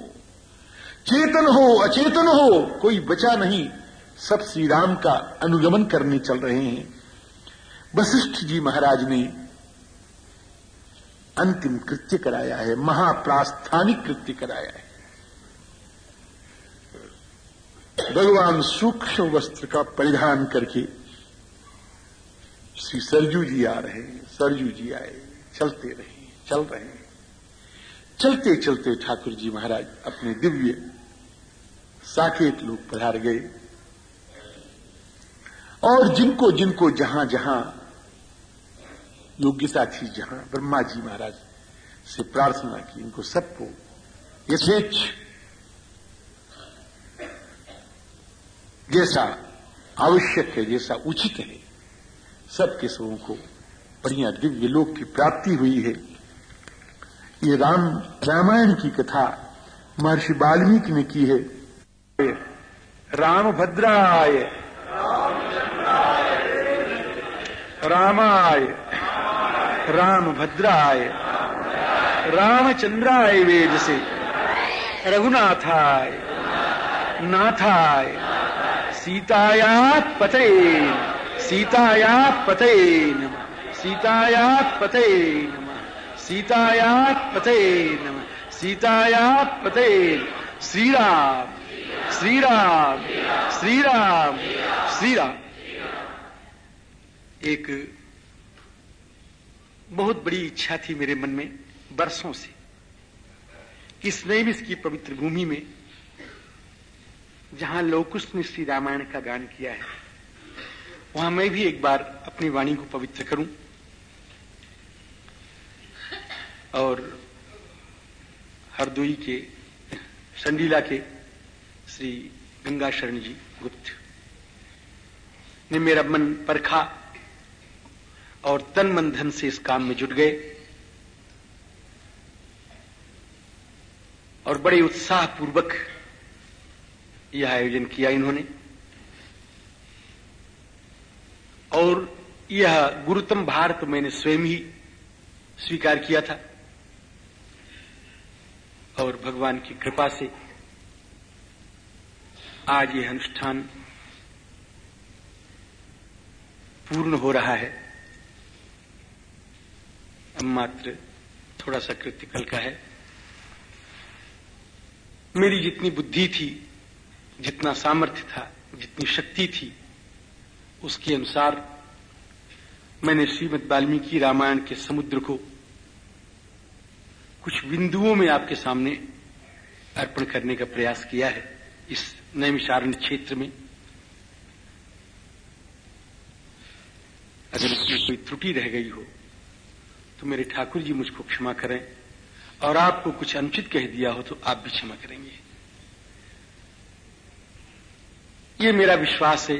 चेतन हो, अचेतन हो, कोई बचा नहीं। सब श्री राम का अनुगमन करने चल रहे हैं। वशिष्ठ जी महाराज ने अंतिम कृत्य कराया है, महाप्रास्थानिक कृत्य कराया है। भगवान सूक्ष्म वस्त्र का परिधान करके श्री सरजू जी आ रहे सरजू जी आए, चलते रहे चल रहे चलते चलते ठाकुर जी महाराज अपने दिव्य साकेत लोग पधार गए। और जिनको जिनको जहाँ जहाँ योग्यता थी जहाँ ब्रह्मा जी महाराज से प्रार्थना की इनको सबको यथेच जैसा आवश्यक है, जैसा उचित है, सबके सबों को बढ़िया दिव्य लोक की प्राप्ति हुई है। ये राम रामायण की कथा महर्षि वाल्मीकि ने की है। राम भद्राय रामाय। राम भद्राय रामचंद्राय वेद से रघुनाथाय। नाथाय। सीताया पते सीताया पते नम। सीताया पते नम। सीताया पते नम। सीताया पते श्री राम श्री राम श्री राम श्री राम एक बहुत बड़ी इच्छा थी मेरे मन में बरसों से कि स्नेविस की पवित्र भूमि में, जहाँ लोकुश ने श्री रामायण का गान किया है, वहाँ मैं भी एक बार अपनी वाणी को पवित्र करूँ। और हरदोई के, संडीला के श्री गंगा शरण जी गुप्त ने मेरा मन परखा और तन मन धन से इस काम में जुट गए और बड़े उत्साह पूर्वक यह आयोजन किया इन्होंने। और यह गुरुतम भारत मैंने स्वयं ही स्वीकार किया था और भगवान की कृपा से आज यह अनुष्ठान पूर्ण हो रहा है। मात्र थोड़ा सा कृतिकल का है। मेरी जितनी बुद्धि थी, जितना सामर्थ्य था, जितनी शक्ति थी, उसके अनुसार मैंने श्रीमद वाल्मीकि रामायण के समुद्र को कुछ बिंदुओं में आपके सामने अर्पण करने का प्रयास किया है, इस नैमिषारण्य क्षेत्र में। अगर इसमें कोई त्रुटि रह गई हो तो मेरे ठाकुर जी मुझको क्षमा करें, और आपको कुछ अनुचित कह दिया हो तो आप भी क्षमा करेंगे। ये मेरा विश्वास है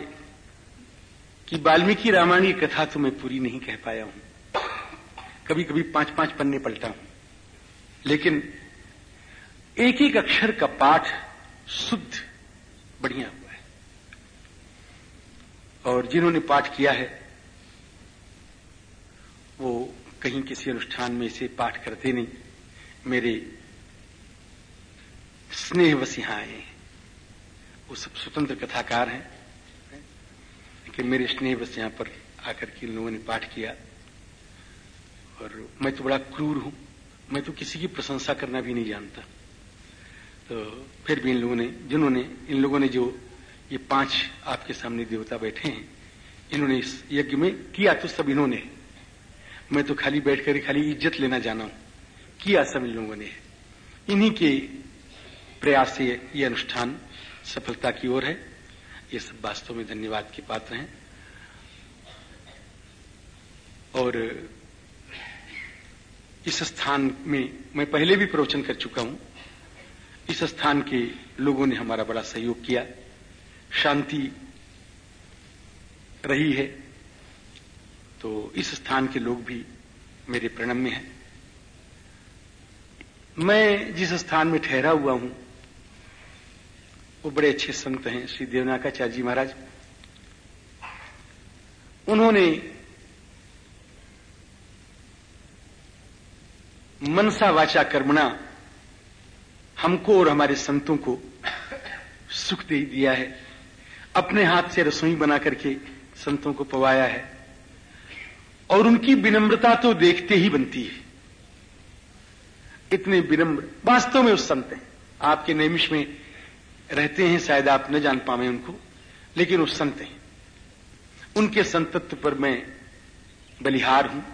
कि वाल्मीकि रामायण की कथा तो मैं पूरी नहीं कह पाया हूँ। कभी कभी पाँच पाँच पन्ने पलटा हूँ। लेकिन एक एक अक्षर का पाठ शुद्ध बढ़िया हुआ है। और जिन्होंने पाठ किया है, वो कहीं किसी अनुष्ठान में इसे पाठ करते नहीं। मेरे स्नेह वसिहाए, वो सब स्वतंत्र कथाकार हैं। लेकिन मेरे स्नेह बस यहाँ पर आकर के लोगों ने पाठ किया। और मैं तो बड़ा क्रूर हूँ। मैं तो किसी की प्रशंसा करना भी नहीं जानता। तो फिर भी इन लोगों ने, जिन्होंने, इन लोगों ने जो ये पाँच आपके सामने देवता बैठे हैं, इन्होंने इस यज्ञ में किया तो सब इन्होंने। मैं तो खाली बैठकर खाली इज़्ज़त लेना जाना हूँ। किया सब इन लोगों ने? इन्हीं के प्रयास से ये अनुष्ठान सफलता की ओर है। ये सब वास्तव में धन्यवाद के पात्र हैं। और इस स्थान में मैं पहले भी प्रवचन कर चुका हूँ। इस स्थान के लोगों ने हमारा बड़ा सहयोग किया। शांति रही है। तो इस स्थान के लोग भी मेरे प्रणम में हैं। मैं जिस स्थान में ठहरा हुआ हूँ, वो बड़े अच्छे संत हैं, श्री देवनाकाचार्य जी महाराज। उन्होंने मनसा वाचा कर्मणा हमको और हमारे संतों को सुख दे दिया है। अपने हाथ से रसोई बना करके संतों को पवाया है। और उनकी विनम्रता तो देखते ही बनती है। इतने विनम्र, वास्तव में उस संत हैं। आपके नैमिष में रहते हैं, शायद आप न जान पावे उनको, लेकिन उस संत हैं। उनके संतत्व पर मैं बलिहार हूँ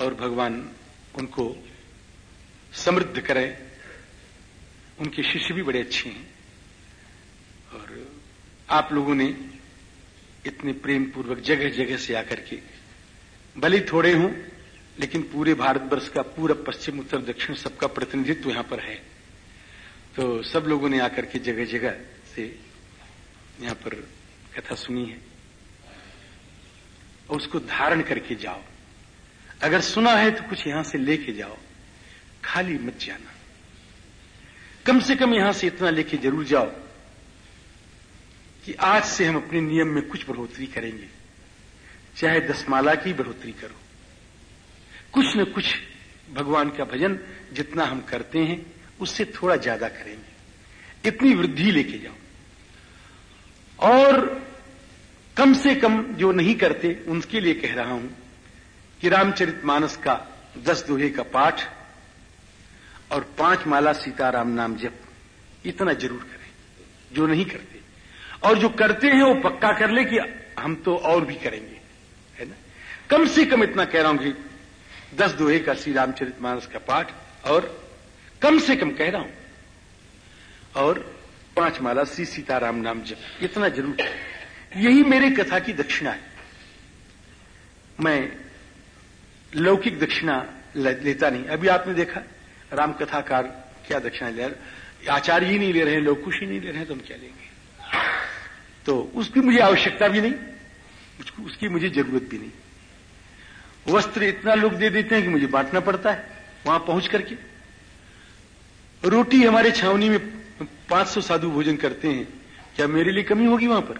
और भगवान उनको समृद्ध करें। उनके शिष्य भी बड़े अच्छे हैं और आप लोगों ने इतने प्रेम पूर्वक जगह जगह से आकर के। भले थोड़े हूँ, लेकिन पूरे भारतवर्ष का, पूरा पश्चिम, उत्तर, दक्षिण सबका प्रतिनिधित्व यहाँ पर है। तो सब लोगों ने आकर के जगह जगह से यहाँ पर कथा सुनी है। और उसको धारण करके जाओ। अगर सुना है तो कुछ यहाँ से लेके जाओ। खाली मत जाना। कम से कम यहाँ से इतना लेके ज़रूर जाओ। कि आज से हम अपने नियम में कुछ बढ़ोतरी करेंगे। चाहे दसमाला की बढ़ोतरी करो। कुछ न कुछ भगवान का भजन जितना हम करते हैं, उससे थोड़ा ज़्यादा करेंगे। इतनी वृद्धि लेके जाओ। और कम से कम जो नहीं करते, उनके लिए कह रहा हूँ कि रामचरित मानस का दस दोहे का पाठ और पाँच माला सीताराम नाम जप, इतना ज़रूर करें। जो नहीं करते और जो करते हैं वो पक्का कर ले कि हम तो और भी करेंगे, है ना? कम से कम इतना कह रहा हूँ कि दस दोहे का श्री रामचरित मानस का पाठ, और कम से कम कह रहा हूँ, और पाँच माला श्री सीताराम नाम जप, इतना ज़रूर यही मेरे कथा की दक्षिणा है। मैं लौकिक दक्षिणा लेता नहीं। अभी आपने देखा राम कथाकार क्या दक्षिणा ले आचार्य ही नहीं ले रहे हैं लोग कुछ ही नहीं ले रहे हैं तो हम क्या लेंगे? तो उसकी मुझे आवश्यकता भी नहीं उसकी मुझे ज़रूरत भी नहीं। वस्त्र इतना लोग दे देते हैं कि मुझे बांटना पड़ता है, वहाँ पहुँच करके। रोटी हमारे छावनी में 500 साधु भोजन करते हैं। क्या मेरे लिए कमी होगी वहाँ पर?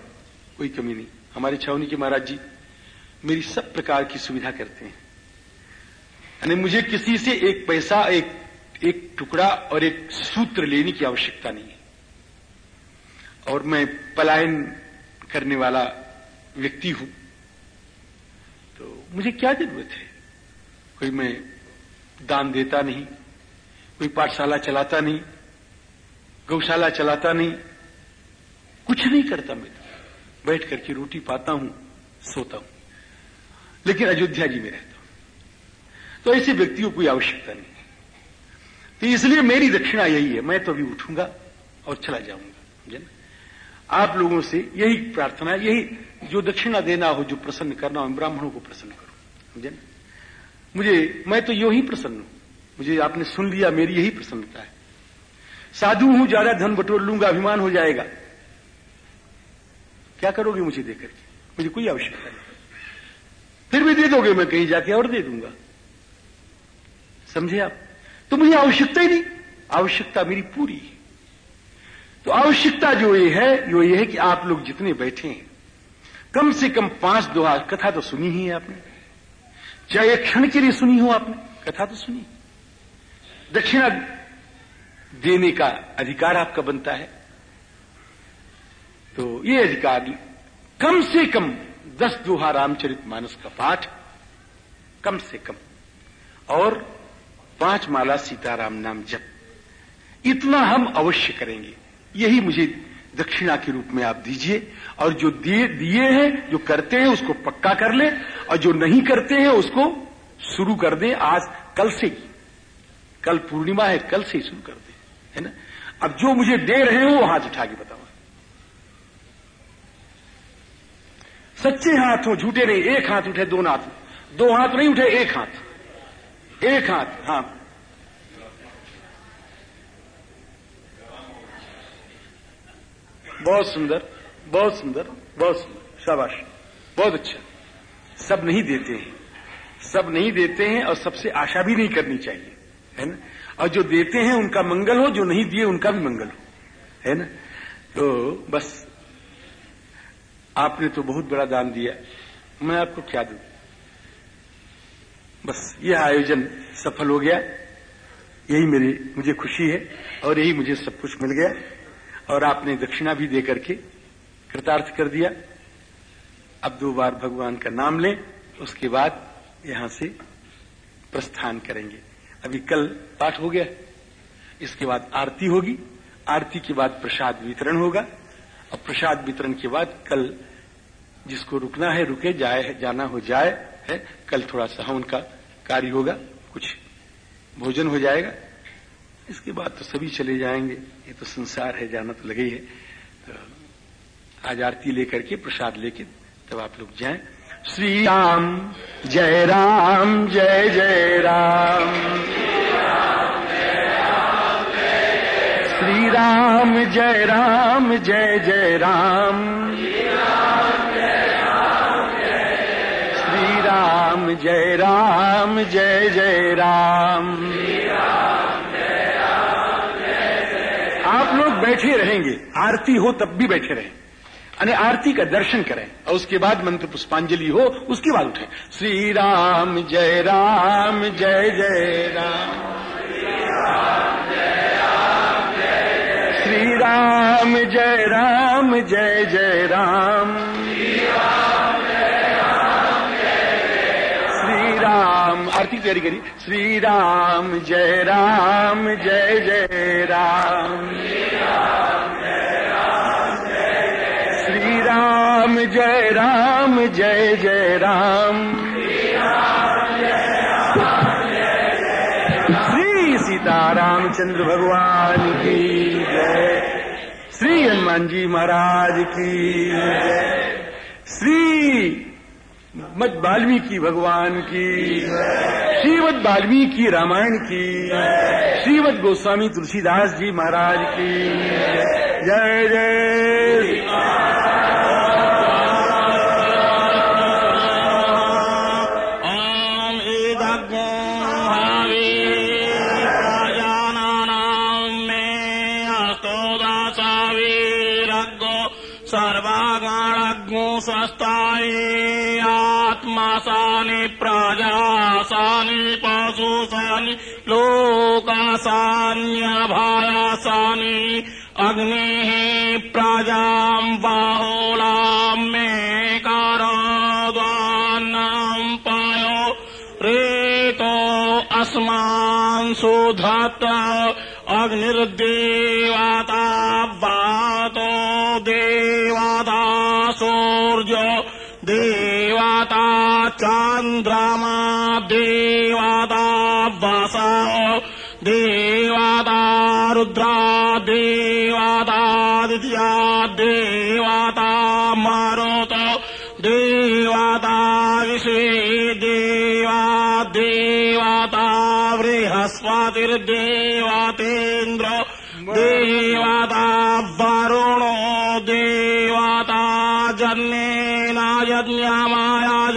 कोई कमी नहीं। हमारे छावनी के महाराज जी मेरी सब प्रकार की सुविधा करते हैं। यानी मुझे किसी से एक पैसा, एक एक टुकड़ा और एक सूत्र लेने की आवश्यकता नहीं है। और मैं पलायन करने वाला व्यक्ति हूँ। तो मुझे क्या ज़रूरत है? कोई मैं दान देता नहीं, कोई पाठशाला चलाता नहीं, गौशाला चलाता नहीं, कुछ नहीं करता मैं तो। बैठ करके रोटी पाता हूँ, सोता हूँ। लेकिन अयोध्या जी में रहता हूँ। तो ऐसे व्यक्तियों कोई आवश्यकता नहीं तो इसलिए मेरी दक्षिणा यही है, मैं तो अभी उठूँगा और चला जाऊँगा। समझे आप लोगों से यही प्रार्थना यही जो दक्षिणा देना हो, जो प्रसन्न करना हो ब्राह्मणों को प्रसन्न करो। समझे मुझे, मैं तो यू ही प्रसन्न हूँ। मुझे आपने सुन लिया, मेरी यही प्रसन्नता है। साधु हूँ, ज़्यादा धन बटोर लूँगा, अभिमान हो जाएगा। क्या करोगे मुझे देकर के? मुझे कोई आवश्यकता नहीं। फिर भी दे दोगे, मैं कहीं जाके और दे दूँगा। समझे आप? तो मुझे आवश्यकता ही नहीं। आवश्यकता मेरी पूरी है। तो आवश्यकता जो ये है, वो ये है कि आप लोग जितने बैठे हैं, कम से कम पाँच दोहा कथा तो सुनी ही है आपने। चाहे क्षण के लिए सुनी हो आपने, कथा तो सुनी। दक्षिणा देने का अधिकार आपका बनता है। तो ये अधिकार कम से कम दस दोहा रामचरित मानस का पाठ, कम से कम। और पाँच माला सीताराम नाम जप, इतना हम अवश्य करेंगे। यही मुझे दक्षिणा के रूप में आप दीजिए, और जो दिए दिए हैं, जो करते हैं, उसको पक्का कर ले, और जो नहीं करते हैं, उसको शुरू कर दें। आज कल से ही, कल पूर्णिमा है, कल से ही शुरू कर दें, है ना? अब जो मुझे दे रहे हो, वो हाथ उठा के बताओ। सच्चे हाथ हो झूठे नहीं, एक हाथ उठे, दो हाथ दो हाथ नहीं उठे, एक हाथ। एक हाथ हाँ। बहुत सुंदर बहुत सुंदर बहुत सुंदर। शाबाश। बहुत अच्छा। सब नहीं देते हैं। सब नहीं देते हैं और सबसे आशा भी नहीं करनी चाहिए। है ना? और जो देते हैं, उनका मंगल हो, जो नहीं दिए, उनका भी मंगल हो। है ना? तो बस, आपने तो बहुत बड़ा दान दिया। मैं आपको क्या दू? बस यह आयोजन सफल हो गया। यही मेरी, मुझे खुशी है और यही मुझे सब कुछ मिल गया। और आपने दक्षिणा भी दे करके कृतार्थ कर दिया। अब दो बार भगवान का नाम लें, उसके बाद यहाँ से प्रस्थान करेंगे। अभी कल पाठ हो गया। इसके बाद आरती होगी। आरती के बाद प्रसाद वितरण होगा। और प्रसाद वितरण के बाद कल जिसको रुकना है, रुके, जाए, जाना हो जाए, है, कल थोड़ा सा हवन का कार्य होगा। कुछ भोजन हो जाएगा। इसके बाद तो सभी चले जाएँगे। ये तो संसार है, जाना तो लगे ही तो आज आरती लेकर के प्रसाद लेके तब आप लोग जाएँ। श्री राम, जय राम, जय जय राम। श्री राम, जय राम, जय जय राम। श्री राम, जय राम, जय जय राम। बैठे रहेंगे। आरती हो तब भी बैठे रहें। અને आरती का दर्शन करें। और उसके बाद मंत्र पुष्पांजलि हो, उसके बाद उठे। श्री राम, जय राम, जय जय राम। श्री राम, जय राम, जय जय राम। श्री राम, आरती तैयारी करिए। श्री राम, जय राम, जय जय राम। जय राम, जय जय राम। श्री सीता सीतारामचंद्र भगवान की जय। श्री हनुमान जी महाराज की श्री मत वाल्मीकि भगवान की श्रीमद वाल्मीकि रामायण की श्रीमद गोस्वामी तुलसीदास जी महाराज की जय जय। सानि निजासानि पाशु सानि लोकासान्यभायासानि अग्निः प्राजाम् बाहोलाम् मे कारो दान्नाम् रेतो अस्मान् सुधात अग्निर्देवाताब् देवता चन्द्रमा देवता वसो देवता रुद्रा देवतादित्या देवता मारुत देवता विश्वे देवा देवता बृहस्पतिर्देवतेन्द्र देवता वरुणो देवता जन्येन 阿弥陀佛。